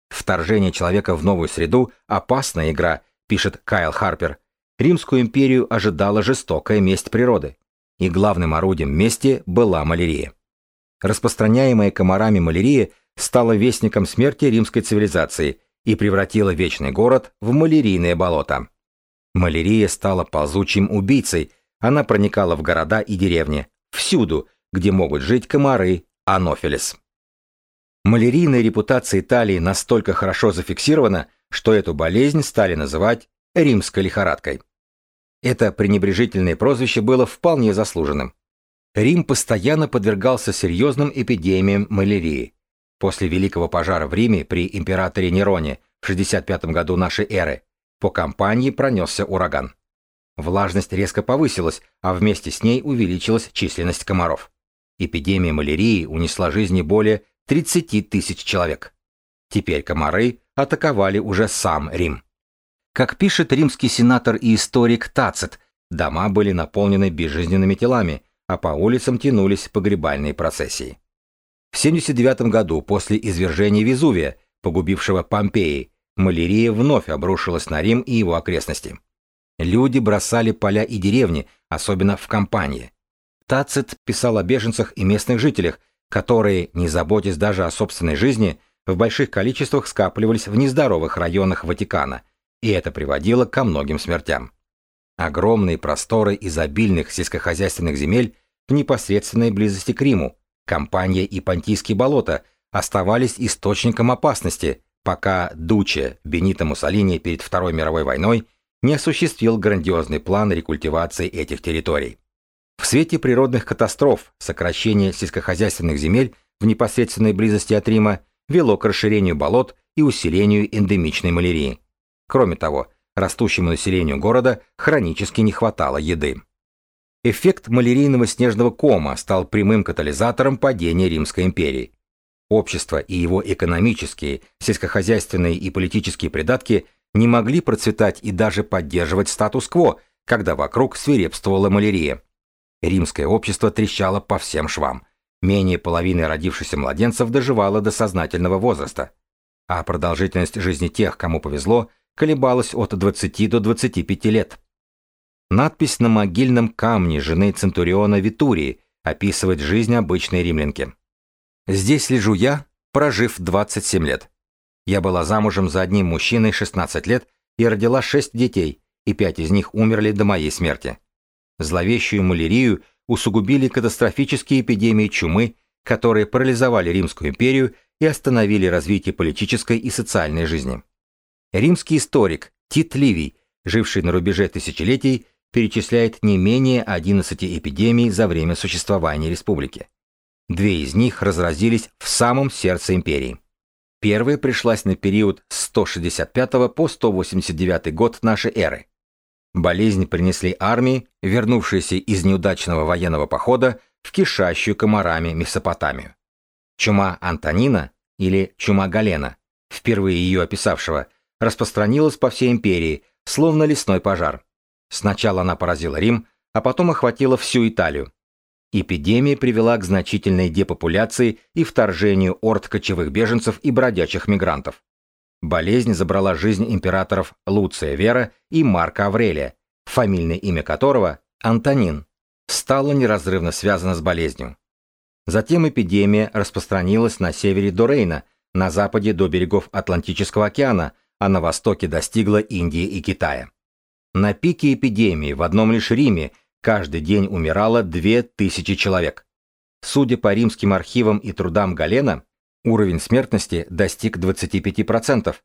Вторжение человека в новую среду – опасная игра, пишет Кайл Харпер. Римскую империю ожидала жестокая месть природы и главным орудием мести была малярия. Распространяемая комарами малярия стала вестником смерти римской цивилизации и превратила вечный город в малярийное болото. Малярия стала ползучим убийцей, она проникала в города и деревни, всюду, где могут жить комары анофилис. Малярийная репутация Италии настолько хорошо зафиксирована, что эту болезнь стали называть римской лихорадкой. Это пренебрежительное прозвище было вполне заслуженным. Рим постоянно подвергался серьезным эпидемиям малярии. После Великого пожара в Риме при императоре Нероне в 65 году нашей эры по кампании пронесся ураган. Влажность резко повысилась, а вместе с ней увеличилась численность комаров. Эпидемия малярии унесла жизни более 30 тысяч человек. Теперь комары атаковали уже сам Рим. Как пишет римский сенатор и историк Тацит, дома были наполнены безжизненными телами, а по улицам тянулись погребальные процессии. В 79 году, после извержения Везувия, погубившего Помпеи, малярия вновь обрушилась на Рим и его окрестности. Люди бросали поля и деревни, особенно в кампании. Тацит писал о беженцах и местных жителях, которые, не заботясь даже о собственной жизни, в больших количествах скапливались в нездоровых районах Ватикана, и это приводило ко многим смертям. Огромные просторы изобильных сельскохозяйственных земель в непосредственной близости к Риму, Кампания и Понтийские болота оставались источником опасности, пока Дуче Бенито Муссолини перед Второй мировой войной не осуществил грандиозный план рекультивации этих территорий. В свете природных катастроф сокращение сельскохозяйственных земель в непосредственной близости от Рима вело к расширению болот и усилению эндемичной малярии. Кроме того, растущему населению города хронически не хватало еды. Эффект малярийного снежного кома стал прямым катализатором падения Римской империи. Общество и его экономические, сельскохозяйственные и политические придатки не могли процветать и даже поддерживать статус-кво, когда вокруг свирепствовала малярия. Римское общество трещало по всем швам. Менее половины родившихся младенцев доживало до сознательного возраста. А продолжительность жизни тех, кому повезло, колебалась от 20 до 25 лет. Надпись на могильном камне жены Центуриона Витурии описывает жизнь обычной римлянки. «Здесь лежу я, прожив 27 лет. Я была замужем за одним мужчиной 16 лет и родила 6 детей, и 5 из них умерли до моей смерти. Зловещую малярию усугубили катастрофические эпидемии чумы, которые парализовали Римскую империю и остановили развитие политической и социальной жизни. Римский историк Тит Ливий, живший на рубеже тысячелетий, перечисляет не менее 11 эпидемий за время существования республики. Две из них разразились в самом сердце империи. Первая пришлась на период с 165 по 189 год нашей эры. Болезнь принесли армии, вернувшиеся из неудачного военного похода в кишащую комарами Месопотамию. Чума Антонина или чума Галена, впервые ее описавшего, распространилась по всей империи, словно лесной пожар. Сначала она поразила Рим, а потом охватила всю Италию. Эпидемия привела к значительной депопуляции и вторжению орд кочевых беженцев и бродячих мигрантов. Болезнь забрала жизнь императоров Луция Вера и Марка Аврелия, фамильное имя которого, Антонин, стало неразрывно связано с болезнью. Затем эпидемия распространилась на севере до Рейна, на западе до берегов Атлантического океана, а на востоке достигла Индии и Китая. На пике эпидемии в одном лишь Риме каждый день умирало 2000 человек. Судя по римским архивам и трудам Галена, Уровень смертности достиг 25%,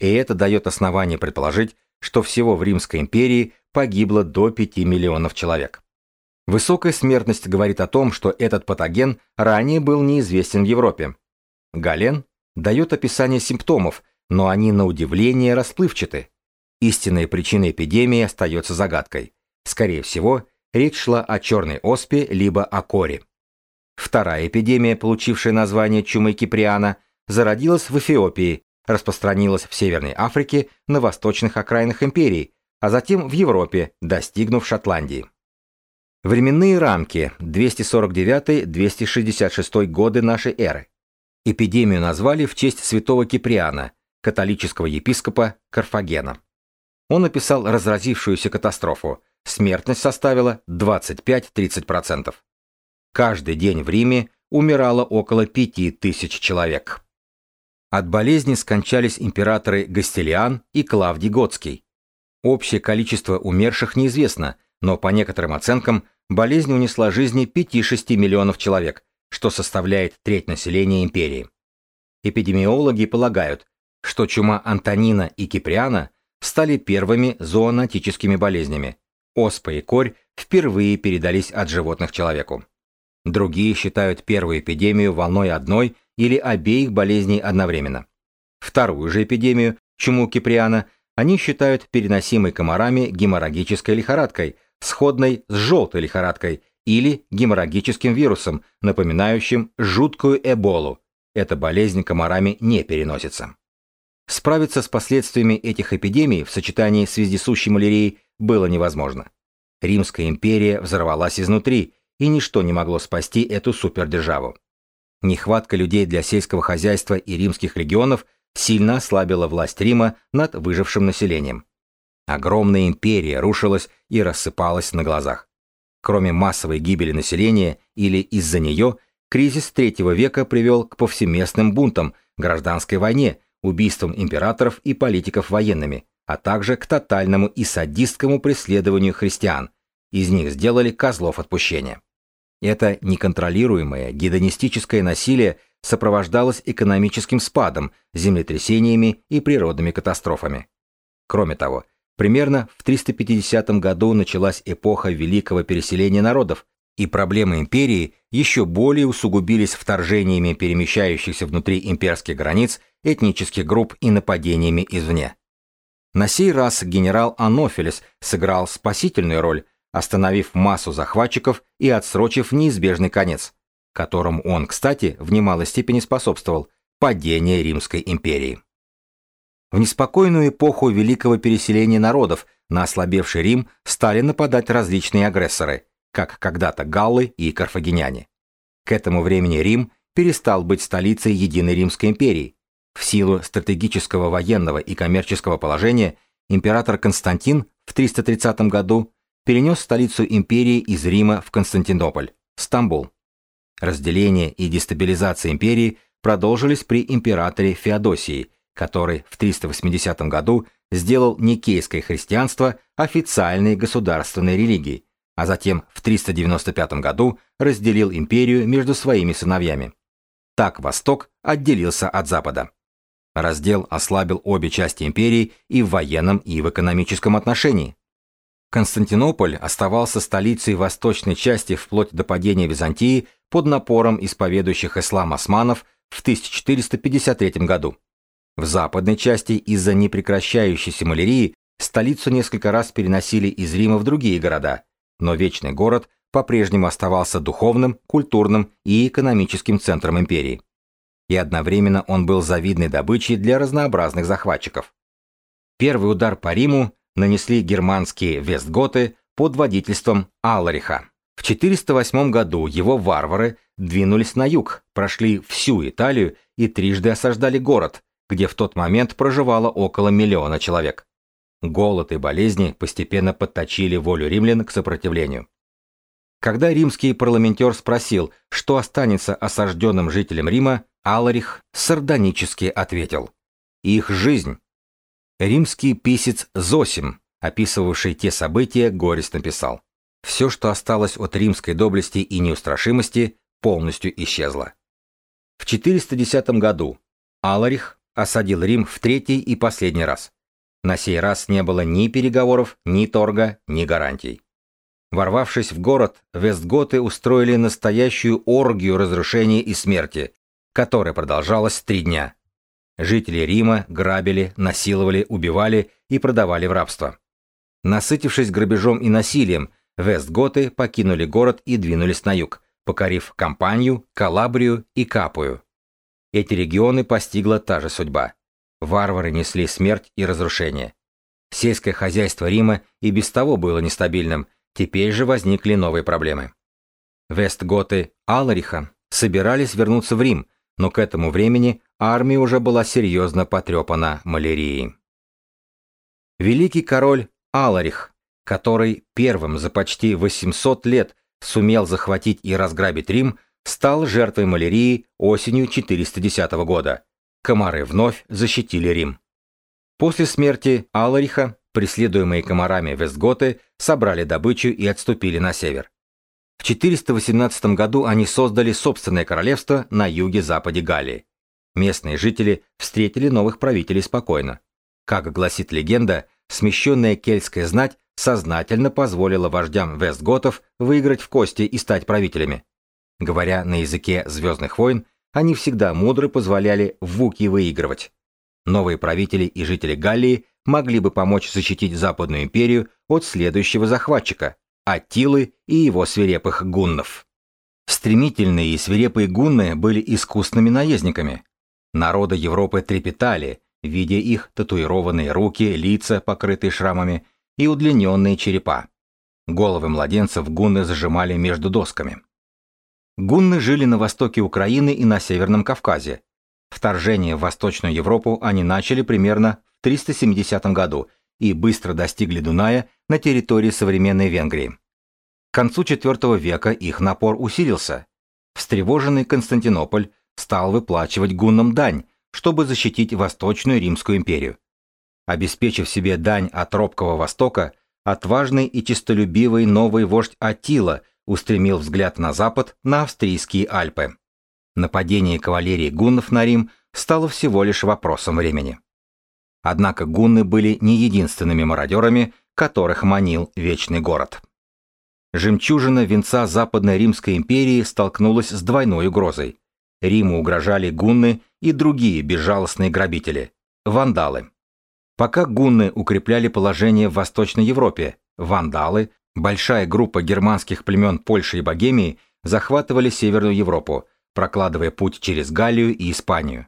и это дает основание предположить, что всего в Римской империи погибло до 5 миллионов человек. Высокая смертность говорит о том, что этот патоген ранее был неизвестен в Европе. Гален дает описание симптомов, но они на удивление расплывчаты. Истинная причина эпидемии остается загадкой. Скорее всего, речь шла о черной оспе либо о коре. Вторая эпидемия, получившая название чумы Киприана, зародилась в Эфиопии, распространилась в Северной Африке, на восточных окраинах империи, а затем в Европе, достигнув Шотландии. Временные рамки 249-266 годы нашей эры. Эпидемию назвали в честь святого Киприана, католического епископа Карфагена. Он описал разразившуюся катастрофу. Смертность составила 25-30%. Каждый день в Риме умирало около пяти тысяч человек. От болезни скончались императоры Гастелиан и Клавдий Готский. Общее количество умерших неизвестно, но по некоторым оценкам болезнь унесла жизни 5-6 миллионов человек, что составляет треть населения империи. Эпидемиологи полагают, что чума Антонина и Киприана стали первыми зоонотическими болезнями. Оспа и корь впервые передались от животных человеку. Другие считают первую эпидемию волной одной или обеих болезней одновременно. Вторую же эпидемию, чуму Киприана, они считают переносимой комарами геморрагической лихорадкой, сходной с желтой лихорадкой или геморрагическим вирусом, напоминающим жуткую эболу. Эта болезнь комарами не переносится. Справиться с последствиями этих эпидемий в сочетании с вездесущей малярией было невозможно. Римская империя взорвалась изнутри, и ничто не могло спасти эту супердержаву. Нехватка людей для сельского хозяйства и римских регионов сильно ослабила власть Рима над выжившим населением. Огромная империя рушилась и рассыпалась на глазах. Кроме массовой гибели населения или из-за нее, кризис третьего века привел к повсеместным бунтам, гражданской войне, убийствам императоров и политиков военными, а также к тотальному и садистскому преследованию христиан. Из них сделали козлов отпущения. Это неконтролируемое гедонистическое насилие сопровождалось экономическим спадом, землетрясениями и природными катастрофами. Кроме того, примерно в 350 году началась эпоха великого переселения народов, и проблемы империи еще более усугубились вторжениями перемещающихся внутри имперских границ этнических групп и нападениями извне. На сей раз генерал Анофилес сыграл спасительную роль, остановив массу захватчиков и отсрочив неизбежный конец, которому он, кстати, в немалой степени способствовал – падение Римской империи. В неспокойную эпоху великого переселения народов на ослабевший Рим стали нападать различные агрессоры, как когда-то галлы и карфагеняне. К этому времени Рим перестал быть столицей единой Римской империи. В силу стратегического военного и коммерческого положения император Константин в 330 году перенес столицу империи из Рима в Константинополь, Стамбул. Разделение и дестабилизация империи продолжились при императоре Феодосии, который в 380 году сделал никейское христианство официальной государственной религией, а затем в 395 году разделил империю между своими сыновьями. Так Восток отделился от Запада. Раздел ослабил обе части империи и в военном, и в экономическом отношении. Константинополь оставался столицей восточной части вплоть до падения Византии под напором исповедующих ислам османов в 1453 году. В западной части из-за непрекращающейся малярии столицу несколько раз переносили из Рима в другие города, но Вечный город по-прежнему оставался духовным, культурным и экономическим центром империи. И одновременно он был завидной добычей для разнообразных захватчиков. Первый удар по Риму нанесли германские вестготы под водительством Аллариха. В 408 году его варвары двинулись на юг, прошли всю Италию и трижды осаждали город, где в тот момент проживало около миллиона человек. Голод и болезни постепенно подточили волю римлян к сопротивлению. Когда римский парламентер спросил, что останется осажденным жителям Рима, Аларих сардонически ответил «Их жизнь». Римский писец Зосим, описывавший те события, горестно писал «Все, что осталось от римской доблести и неустрашимости, полностью исчезло». В 410 году Аларих осадил Рим в третий и последний раз. На сей раз не было ни переговоров, ни торга, ни гарантий. Ворвавшись в город, вестготы устроили настоящую оргию разрушения и смерти, которая продолжалась три дня. Жители Рима грабили, насиловали, убивали и продавали в рабство. Насытившись грабежом и насилием, вестготы покинули город и двинулись на юг, покорив Кампанию, Калабрию и Капую. Эти регионы постигла та же судьба. Варвары несли смерть и разрушение. Сельское хозяйство Рима и без того было нестабильным, теперь же возникли новые проблемы. Вестготы Алариха собирались вернуться в Рим, но к этому времени армия уже была серьезно потрепана малярией. Великий король Аларих, который первым за почти 800 лет сумел захватить и разграбить Рим, стал жертвой малярии осенью 410 года. Комары вновь защитили Рим. После смерти Алариха преследуемые комарами вестготы собрали добычу и отступили на север. В 418 году они создали собственное королевство на юге-западе Галлии. Местные жители встретили новых правителей спокойно. Как гласит легенда, смещенная кельтская знать сознательно позволила вождям вестготов выиграть в кости и стать правителями. Говоря на языке «Звездных войн», они всегда мудро позволяли вуки выигрывать. Новые правители и жители Галлии могли бы помочь защитить Западную империю от следующего захватчика – Аттилы и его свирепых гуннов. Стремительные и свирепые гунны были искусными наездниками. Народы Европы трепетали, видя их татуированные руки, лица, покрытые шрамами, и удлиненные черепа. Головы младенцев гунны зажимали между досками. Гунны жили на востоке Украины и на Северном Кавказе. Вторжение в Восточную Европу они начали примерно в 370 году и быстро достигли Дуная на территории современной Венгрии. К концу IV века их напор усилился. Встревоженный Константинополь стал выплачивать гуннам дань, чтобы защитить Восточную Римскую империю. Обеспечив себе дань от робкого Востока, отважный и честолюбивый новый вождь Атила устремил взгляд на запад, на австрийские Альпы. Нападение кавалерии гуннов на Рим стало всего лишь вопросом времени. Однако гунны были не единственными мародерами, которых манил Вечный город. Жемчужина венца Западной Римской империи столкнулась с двойной угрозой. Риму угрожали гунны и другие безжалостные грабители – вандалы. Пока гунны укрепляли положение в Восточной Европе, вандалы, большая группа германских племен Польши и Богемии, захватывали Северную Европу, прокладывая путь через Галлию и Испанию.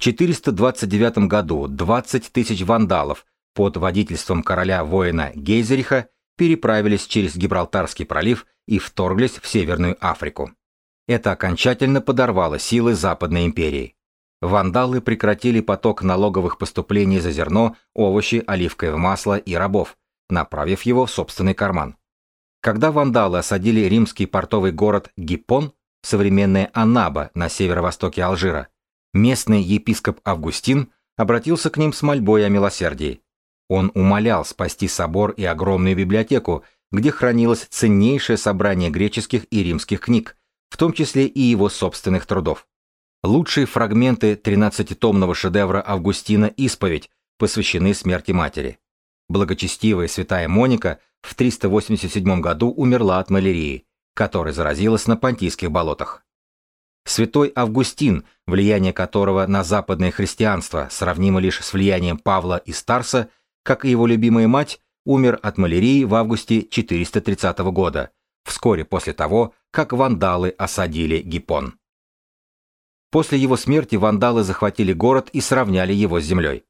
В 429 году 20 тысяч вандалов под водительством короля-воина Гейзериха переправились через Гибралтарский пролив и вторглись в Северную Африку. Это окончательно подорвало силы Западной империи. Вандалы прекратили поток налоговых поступлений за зерно, овощи, оливковое масло и рабов, направив его в собственный карман. Когда вандалы осадили римский портовый город Гиппон, современная Анаба на северо-востоке Алжира, местный епископ Августин обратился к ним с мольбой о милосердии. Он умолял спасти собор и огромную библиотеку, где хранилось ценнейшее собрание греческих и римских книг, в том числе и его собственных трудов. Лучшие фрагменты 13-томного шедевра Августина «Исповедь» посвящены смерти матери. Благочестивая святая Моника в 387 году умерла от малярии, которой заразилась на Понтийских болотах. Святой Августин, влияние которого на западное христианство сравнимо лишь с влиянием Павла и Старса, как и его любимая мать, умер от малярии в августе 430 года, вскоре после того, как вандалы осадили Гиппон. После его смерти вандалы захватили город и сравняли его с землей.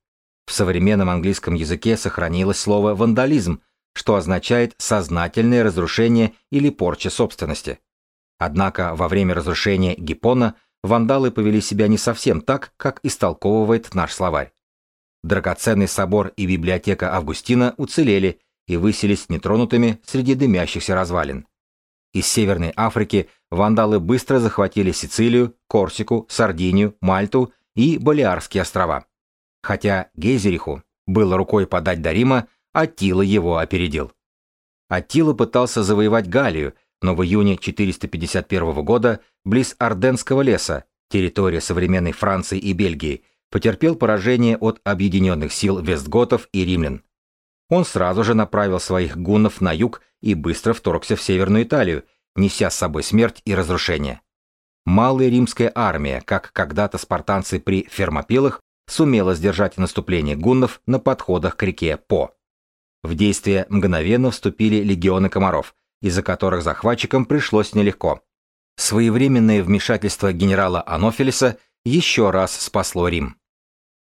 В современном английском языке сохранилось слово «вандализм», что означает «сознательное разрушение» или «порча собственности». Однако во время разрушения Гиппона вандалы повели себя не совсем так, как истолковывает наш словарь. Драгоценный собор и библиотека Августина уцелели и выселись нетронутыми среди дымящихся развалин. Из Северной Африки вандалы быстро захватили Сицилию, Корсику, Сардинию, Мальту и Балиарские острова. Хотя Гейзериху было рукой подать до Рима, Аттила его опередил. Аттила пытался завоевать Галлию, но в июне 451 года близ Орденского леса, территория современной Франции и Бельгии, потерпел поражение от объединенных сил вестготов и римлян. Он сразу же направил своих гуннов на юг и быстро вторгся в Северную Италию, неся с собой смерть и разрушение. Малая римская армия, как когда-то спартанцы при Фермопилах, сумела сдержать наступление гуннов на подходах к реке По. В действие мгновенно вступили легионы комаров, из-за которых захватчикам пришлось нелегко. Своевременное вмешательство генерала Анофилиса еще раз спасло Рим.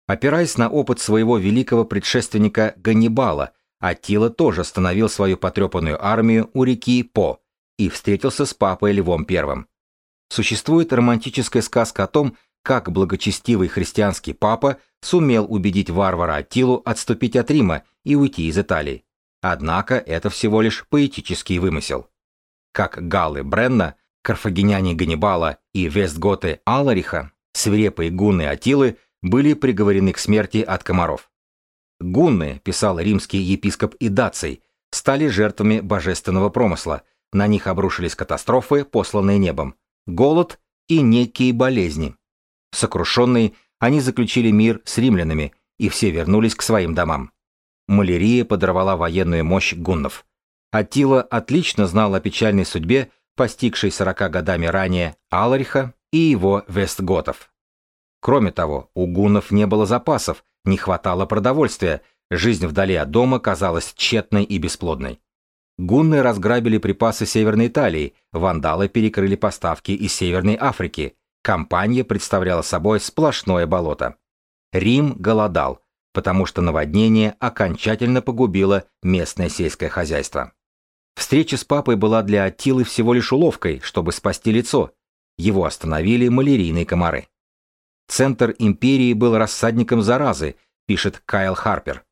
Опираясь на опыт своего великого предшественника Ганнибала, Аттила тоже остановил свою потрепанную армию у реки По и встретился с папой Львом I. Существует романтическая сказка о том, как благочестивый христианский папа сумел убедить варвара Аттилу отступить от Рима и уйти из Италии. Однако это всего лишь поэтический вымысел. Как галлы Бренна, карфагеняне Ганнибала и вестготы Алариха, свирепые гунны Атилы были приговорены к смерти от комаров. Гунны, писал римский епископ Идаций, стали жертвами божественного промысла, на них обрушились катастрофы, посланные небом, голод и некие болезни. Сокрушенные, они заключили мир с римлянами, и все вернулись к своим домам. Малярия подорвала военную мощь гуннов. Аттила отлично знал о печальной судьбе, постигшей 40 годами ранее Алариха и его вестготов. Кроме того, у гуннов не было запасов, не хватало продовольствия, жизнь вдали от дома казалась тщетной и бесплодной. Гунны разграбили припасы Северной Италии, вандалы перекрыли поставки из Северной Африки. Компания представляла собой сплошное болото. Рим голодал, потому что наводнение окончательно погубило местное сельское хозяйство. Встреча с папой была для Аттилы всего лишь уловкой, чтобы спасти лицо. Его остановили малярийные комары. Центр империи был рассадником заразы, пишет Кайл Харпер.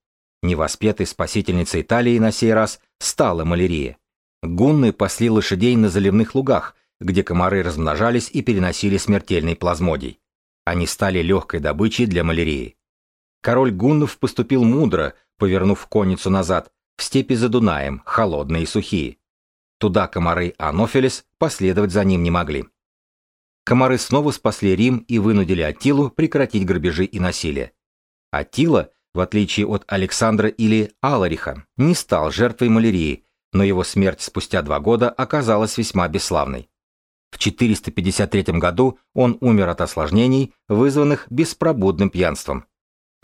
Невоспетой спасительницей Италии на сей раз стала малярия. Гунны пасли лошадей на заливных лугах, где комары размножались и переносили смертельный плазмодий. Они стали легкой добычей для малярии. Король гуннов поступил мудро, повернув конницу назад, в степи за Дунаем, холодные и сухие. Туда комары Анофилис последовать за ним не могли. Комары снова спасли Рим и вынудили Аттилу прекратить грабежи и насилие. Аттила, в отличие от Александра или Алариха, не стал жертвой малярии, но его смерть спустя два года оказалась весьма бесславной. В 453 году он умер от осложнений, вызванных беспробудным пьянством.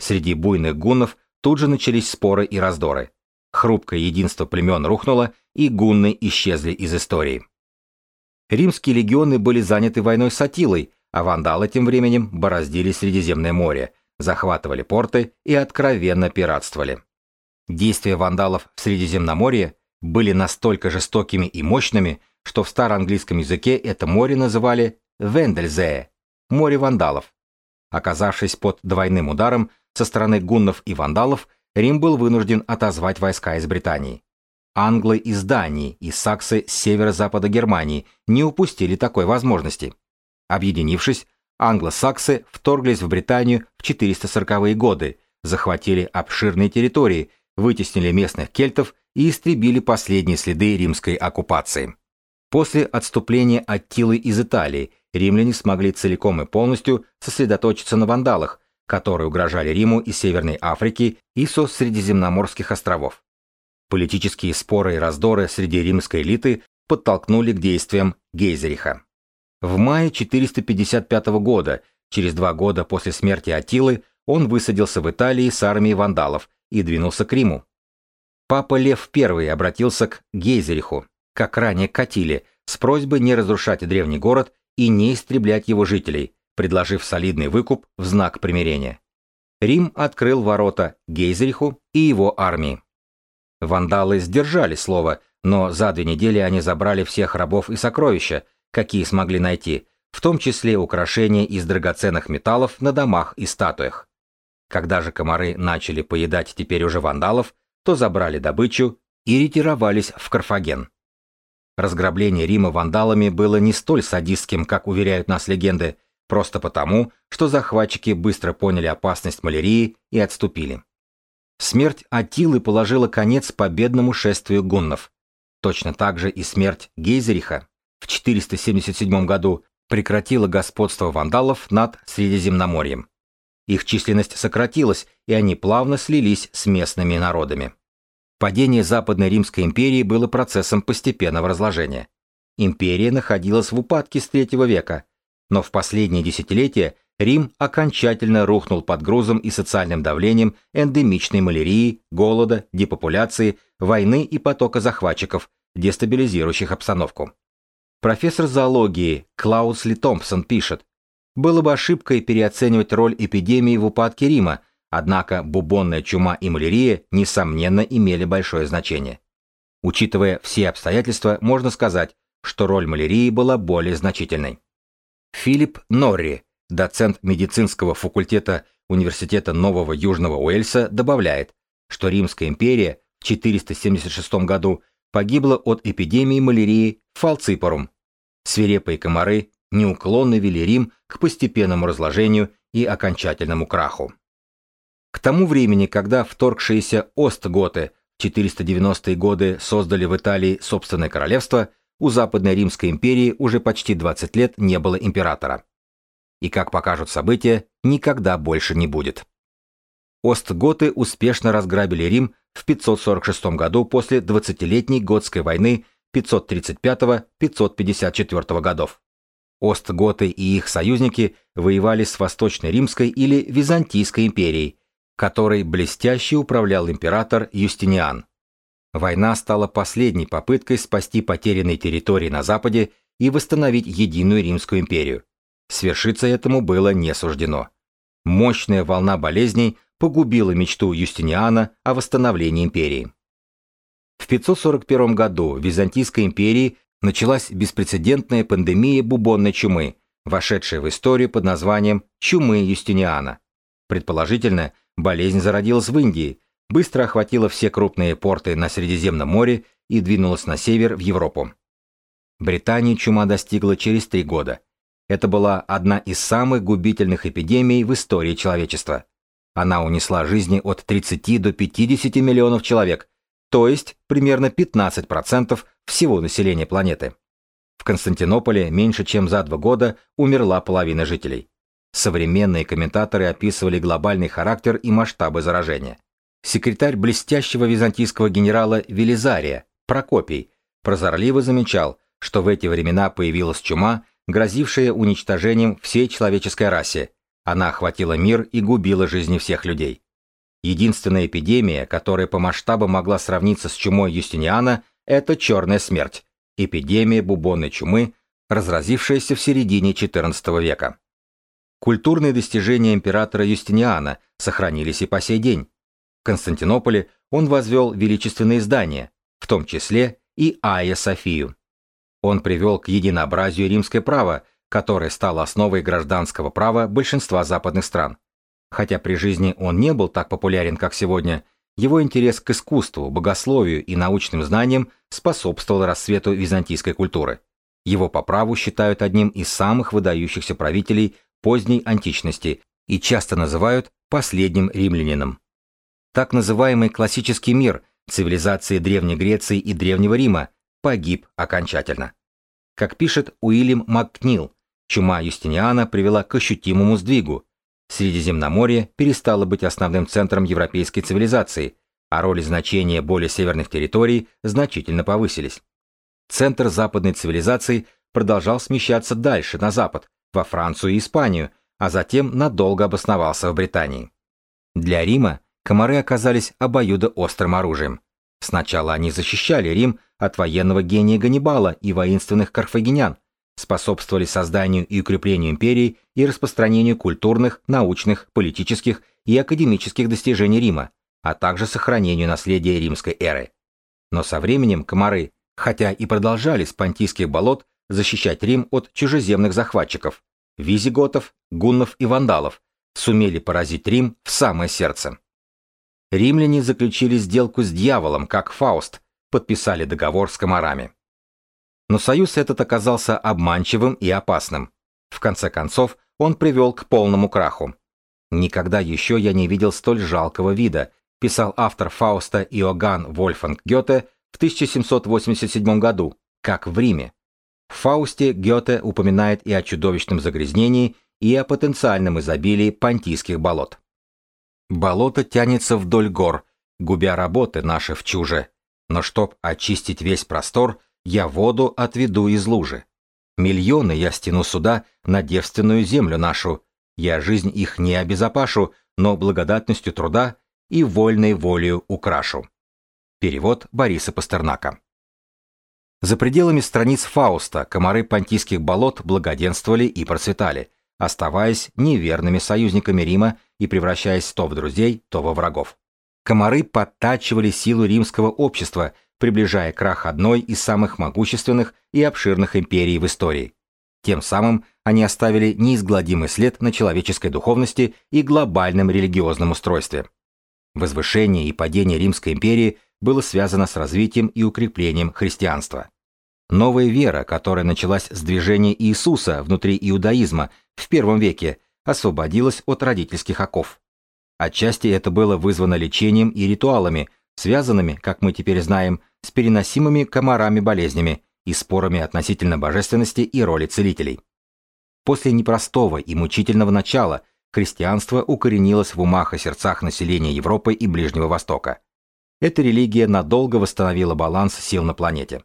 Среди буйных гуннов тут же начались споры и раздоры. Хрупкое единство племен рухнуло, и гунны исчезли из истории. Римские легионы были заняты войной с Атилой, а вандалы тем временем бороздили Средиземное море, захватывали порты и откровенно пиратствовали. Действия вандалов в Средиземноморье были настолько жестокими и мощными, что в староанглийском языке это море называли Вендельзее – море вандалов. Оказавшись под двойным ударом со стороны гуннов и вандалов, Рим был вынужден отозвать войска из Британии. Англы из Дании и саксы с северо-запада Германии не упустили такой возможности. Объединившись, англосаксы вторглись в Британию в 440-е годы, захватили обширные территории, вытеснили местных кельтов и истребили последние следы римской оккупации. После отступления Аттилы из Италии римляне смогли целиком и полностью сосредоточиться на вандалах, которые угрожали Риму из Северной Африки и со Средиземноморских островов. Политические споры и раздоры среди римской элиты подтолкнули к действиям Гейзериха. В мае 455 года, через два года после смерти Аттилы, он высадился в Италии с армией вандалов и двинулся к Риму. Папа Лев I обратился к Гейзериху, как ранее Катиле, с просьбой не разрушать древний город и не истреблять его жителей, предложив солидный выкуп в знак примирения. Рим открыл ворота Гейзериху и его армии. Вандалы сдержали слово, но за две недели они забрали всех рабов и сокровища, какие смогли найти, в том числе украшения из драгоценных металлов на домах и статуях. Когда же комары начали поедать теперь уже вандалов, то забрали добычу и ретировались в Карфаген. Разграбление Рима вандалами было не столь садистским, как уверяют нас легенды, просто потому, что захватчики быстро поняли опасность малярии и отступили. Смерть Атилы положила конец победному шествию гуннов. Точно так же и смерть Гейзериха в 477 году прекратила господство вандалов над Средиземноморьем. Их численность сократилась, и они плавно слились с местными народами. Падение Западной Римской империи было процессом постепенного разложения. Империя находилась в упадке с III века, но в последние десятилетия Рим окончательно рухнул под грузом и социальным давлением эндемичной малярии, голода, депопуляции, войны и потока захватчиков, дестабилизирующих обстановку. Профессор зоологии Клаус Ли Томпсон пишет, «Было бы ошибкой переоценивать роль эпидемии в упадке Рима, Однако бубонная чума и малярия, несомненно, имели большое значение. Учитывая все обстоятельства, можно сказать, что роль малярии была более значительной. Филипп Норри, доцент медицинского факультета Университета Нового Южного Уэльса, добавляет, что Римская империя в 476 году погибла от эпидемии малярии фалципорум. Свирепые комары неуклонно вели Рим к постепенному разложению и окончательному краху. К тому времени, когда вторгшиеся Остготы в 490-е годы создали в Италии собственное королевство, у Западной Римской империи уже почти 20 лет не было императора. И, как покажут события, никогда больше не будет. Остготы успешно разграбили Рим в 546 году после 20-летней Готской войны 535-554 годов. Остготы и их союзники воевали с Восточной Римской или Византийской империей, которой блестяще управлял император Юстиниан. Война стала последней попыткой спасти потерянные территории на Западе и восстановить единую Римскую империю. Свершиться этому было не суждено. Мощная волна болезней погубила мечту Юстиниана о восстановлении империи. В 541 году в Византийской империи началась беспрецедентная пандемия бубонной чумы, вошедшее в историю под названием «чумы Юстиниана». Предположительно, болезнь зародилась в Индии, быстро охватила все крупные порты на Средиземном море и двинулась на север в Европу. Британии чума достигла через три года. Это была одна из самых губительных эпидемий в истории человечества. Она унесла жизни от 30 до 50 миллионов человек, то есть примерно 15% всего населения планеты. В Константинополе меньше чем за два года умерла половина жителей. Современные комментаторы описывали глобальный характер и масштабы заражения. Секретарь блестящего византийского генерала Велизария, Прокопий, прозорливо замечал, что в эти времена появилась чума, грозившая уничтожением всей человеческой расе. Она охватила мир и губила жизни всех людей. Единственная эпидемия, которая по масштабам могла сравниться с чумой Юстиниана, это черная смерть, эпидемия бубонной чумы, разразившаяся в середине XIV века. Культурные достижения императора Юстиниана сохранились и по сей день. В Константинополе он возвел величественные здания, в том числе и Айя Софию. Он привел к единообразию римское право, которое стало основой гражданского права большинства западных стран. Хотя при жизни он не был так популярен, как сегодня, его интерес к искусству, богословию и научным знаниям способствовал расцвету византийской культуры. Его по праву считают одним из самых выдающихся правителей поздней античности и часто называют последним римлянином. Так называемый классический мир, цивилизации Древней Греции и Древнего Рима, погиб окончательно. Как пишет Уильям МакКнил, чума Юстиниана привела к ощутимому сдвигу. Средиземноморье перестало быть основным центром европейской цивилизации, а роль и значение более северных территорий значительно повысились. Центр западной цивилизации продолжал смещаться дальше, на запад, во Францию и Испанию, а затем надолго обосновался в Британии. Для Рима комары оказались обоюдоострым оружием. Сначала они защищали Рим от военного гения Ганнибала и воинственных карфагенян, способствовали созданию и укреплению империи и распространению культурных, научных, политических и академических достижений Рима, а также сохранению наследия римской эры. Но со временем комары, хотя и продолжали с понтийских болот защищать Рим от чужеземных захватчиков, визиготов, гуннов и вандалов, сумели поразить Рим в самое сердце. Римляне заключили сделку с дьяволом, как Фауст, подписали договор с комарами. Но союз этот оказался обманчивым и опасным. В конце концов, он привел к полному краху. «Никогда еще я не видел столь жалкого вида», писал автор Фауста Иоганн Вольфанг Гёте в 1787 году, как в Риме. В Фаусте Гёте упоминает и о чудовищном загрязнении, и о потенциальном изобилии понтийских болот. Болото тянется вдоль гор, губя работы наши в чуже. Но чтоб очистить весь простор, я воду отведу из лужи. Миллионы я стяну сюда на девственную землю нашу. Я жизнь их не обезопашу, но благодатностью труда и вольной волею украшу. Перевод Бориса Пастернака. За пределами страниц Фауста комары понтийских болот благоденствовали и процветали – оставаясь неверными союзниками Рима и превращаясь то в друзей, то во врагов. Комары подтачивали силу римского общества, приближая крах одной из самых могущественных и обширных империй в истории. Тем самым они оставили неизгладимый след на человеческой духовности и глобальном религиозном устройстве. Возвышение и падение Римской империи было связано с развитием и укреплением христианства. Новая вера, которая началась с движения Иисуса внутри иудаизма в первом веке, освободилась от родительских оков. Отчасти это было вызвано лечением и ритуалами, связанными, как мы теперь знаем, с переносимыми комарами болезнями и спорами относительно божественности и роли целителей. После непростого и мучительного начала христианство укоренилось в умах и сердцах населения Европы и Ближнего Востока. Эта религия надолго восстановила баланс сил на планете.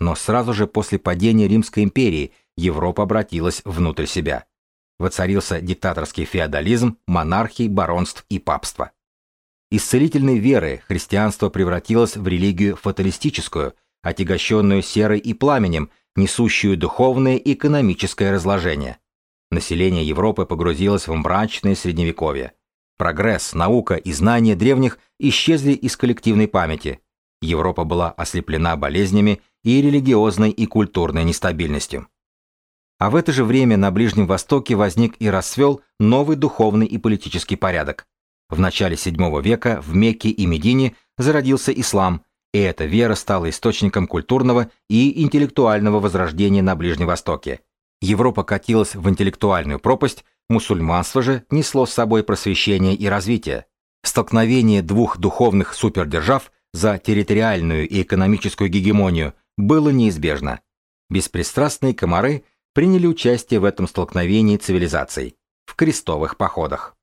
Но сразу же после падения Римской империи Европа обратилась внутрь себя. Воцарился диктаторский феодализм, монархии, баронств и папство. Из целительной веры христианство превратилось в религию фаталистическую, отягощенную серой и пламенем, несущую духовное и экономическое разложение. Население Европы погрузилось в мрачное средневековье. Прогресс, наука и знания древних исчезли из коллективной памяти. Европа была ослеплена болезнями и религиозной и культурной нестабильностью. А в это же время на Ближнем Востоке возник и расцвел новый духовный и политический порядок. В начале VII века в Мекке и Медине зародился ислам, и эта вера стала источником культурного и интеллектуального возрождения на Ближнем Востоке. Европа катилась в интеллектуальную пропасть, мусульманство же несло с собой просвещение и развитие. Столкновение двух духовных супердержав за территориальную и экономическую гегемонию было неизбежно. Беспристрастные комары приняли участие в этом столкновении цивилизаций, в крестовых походах.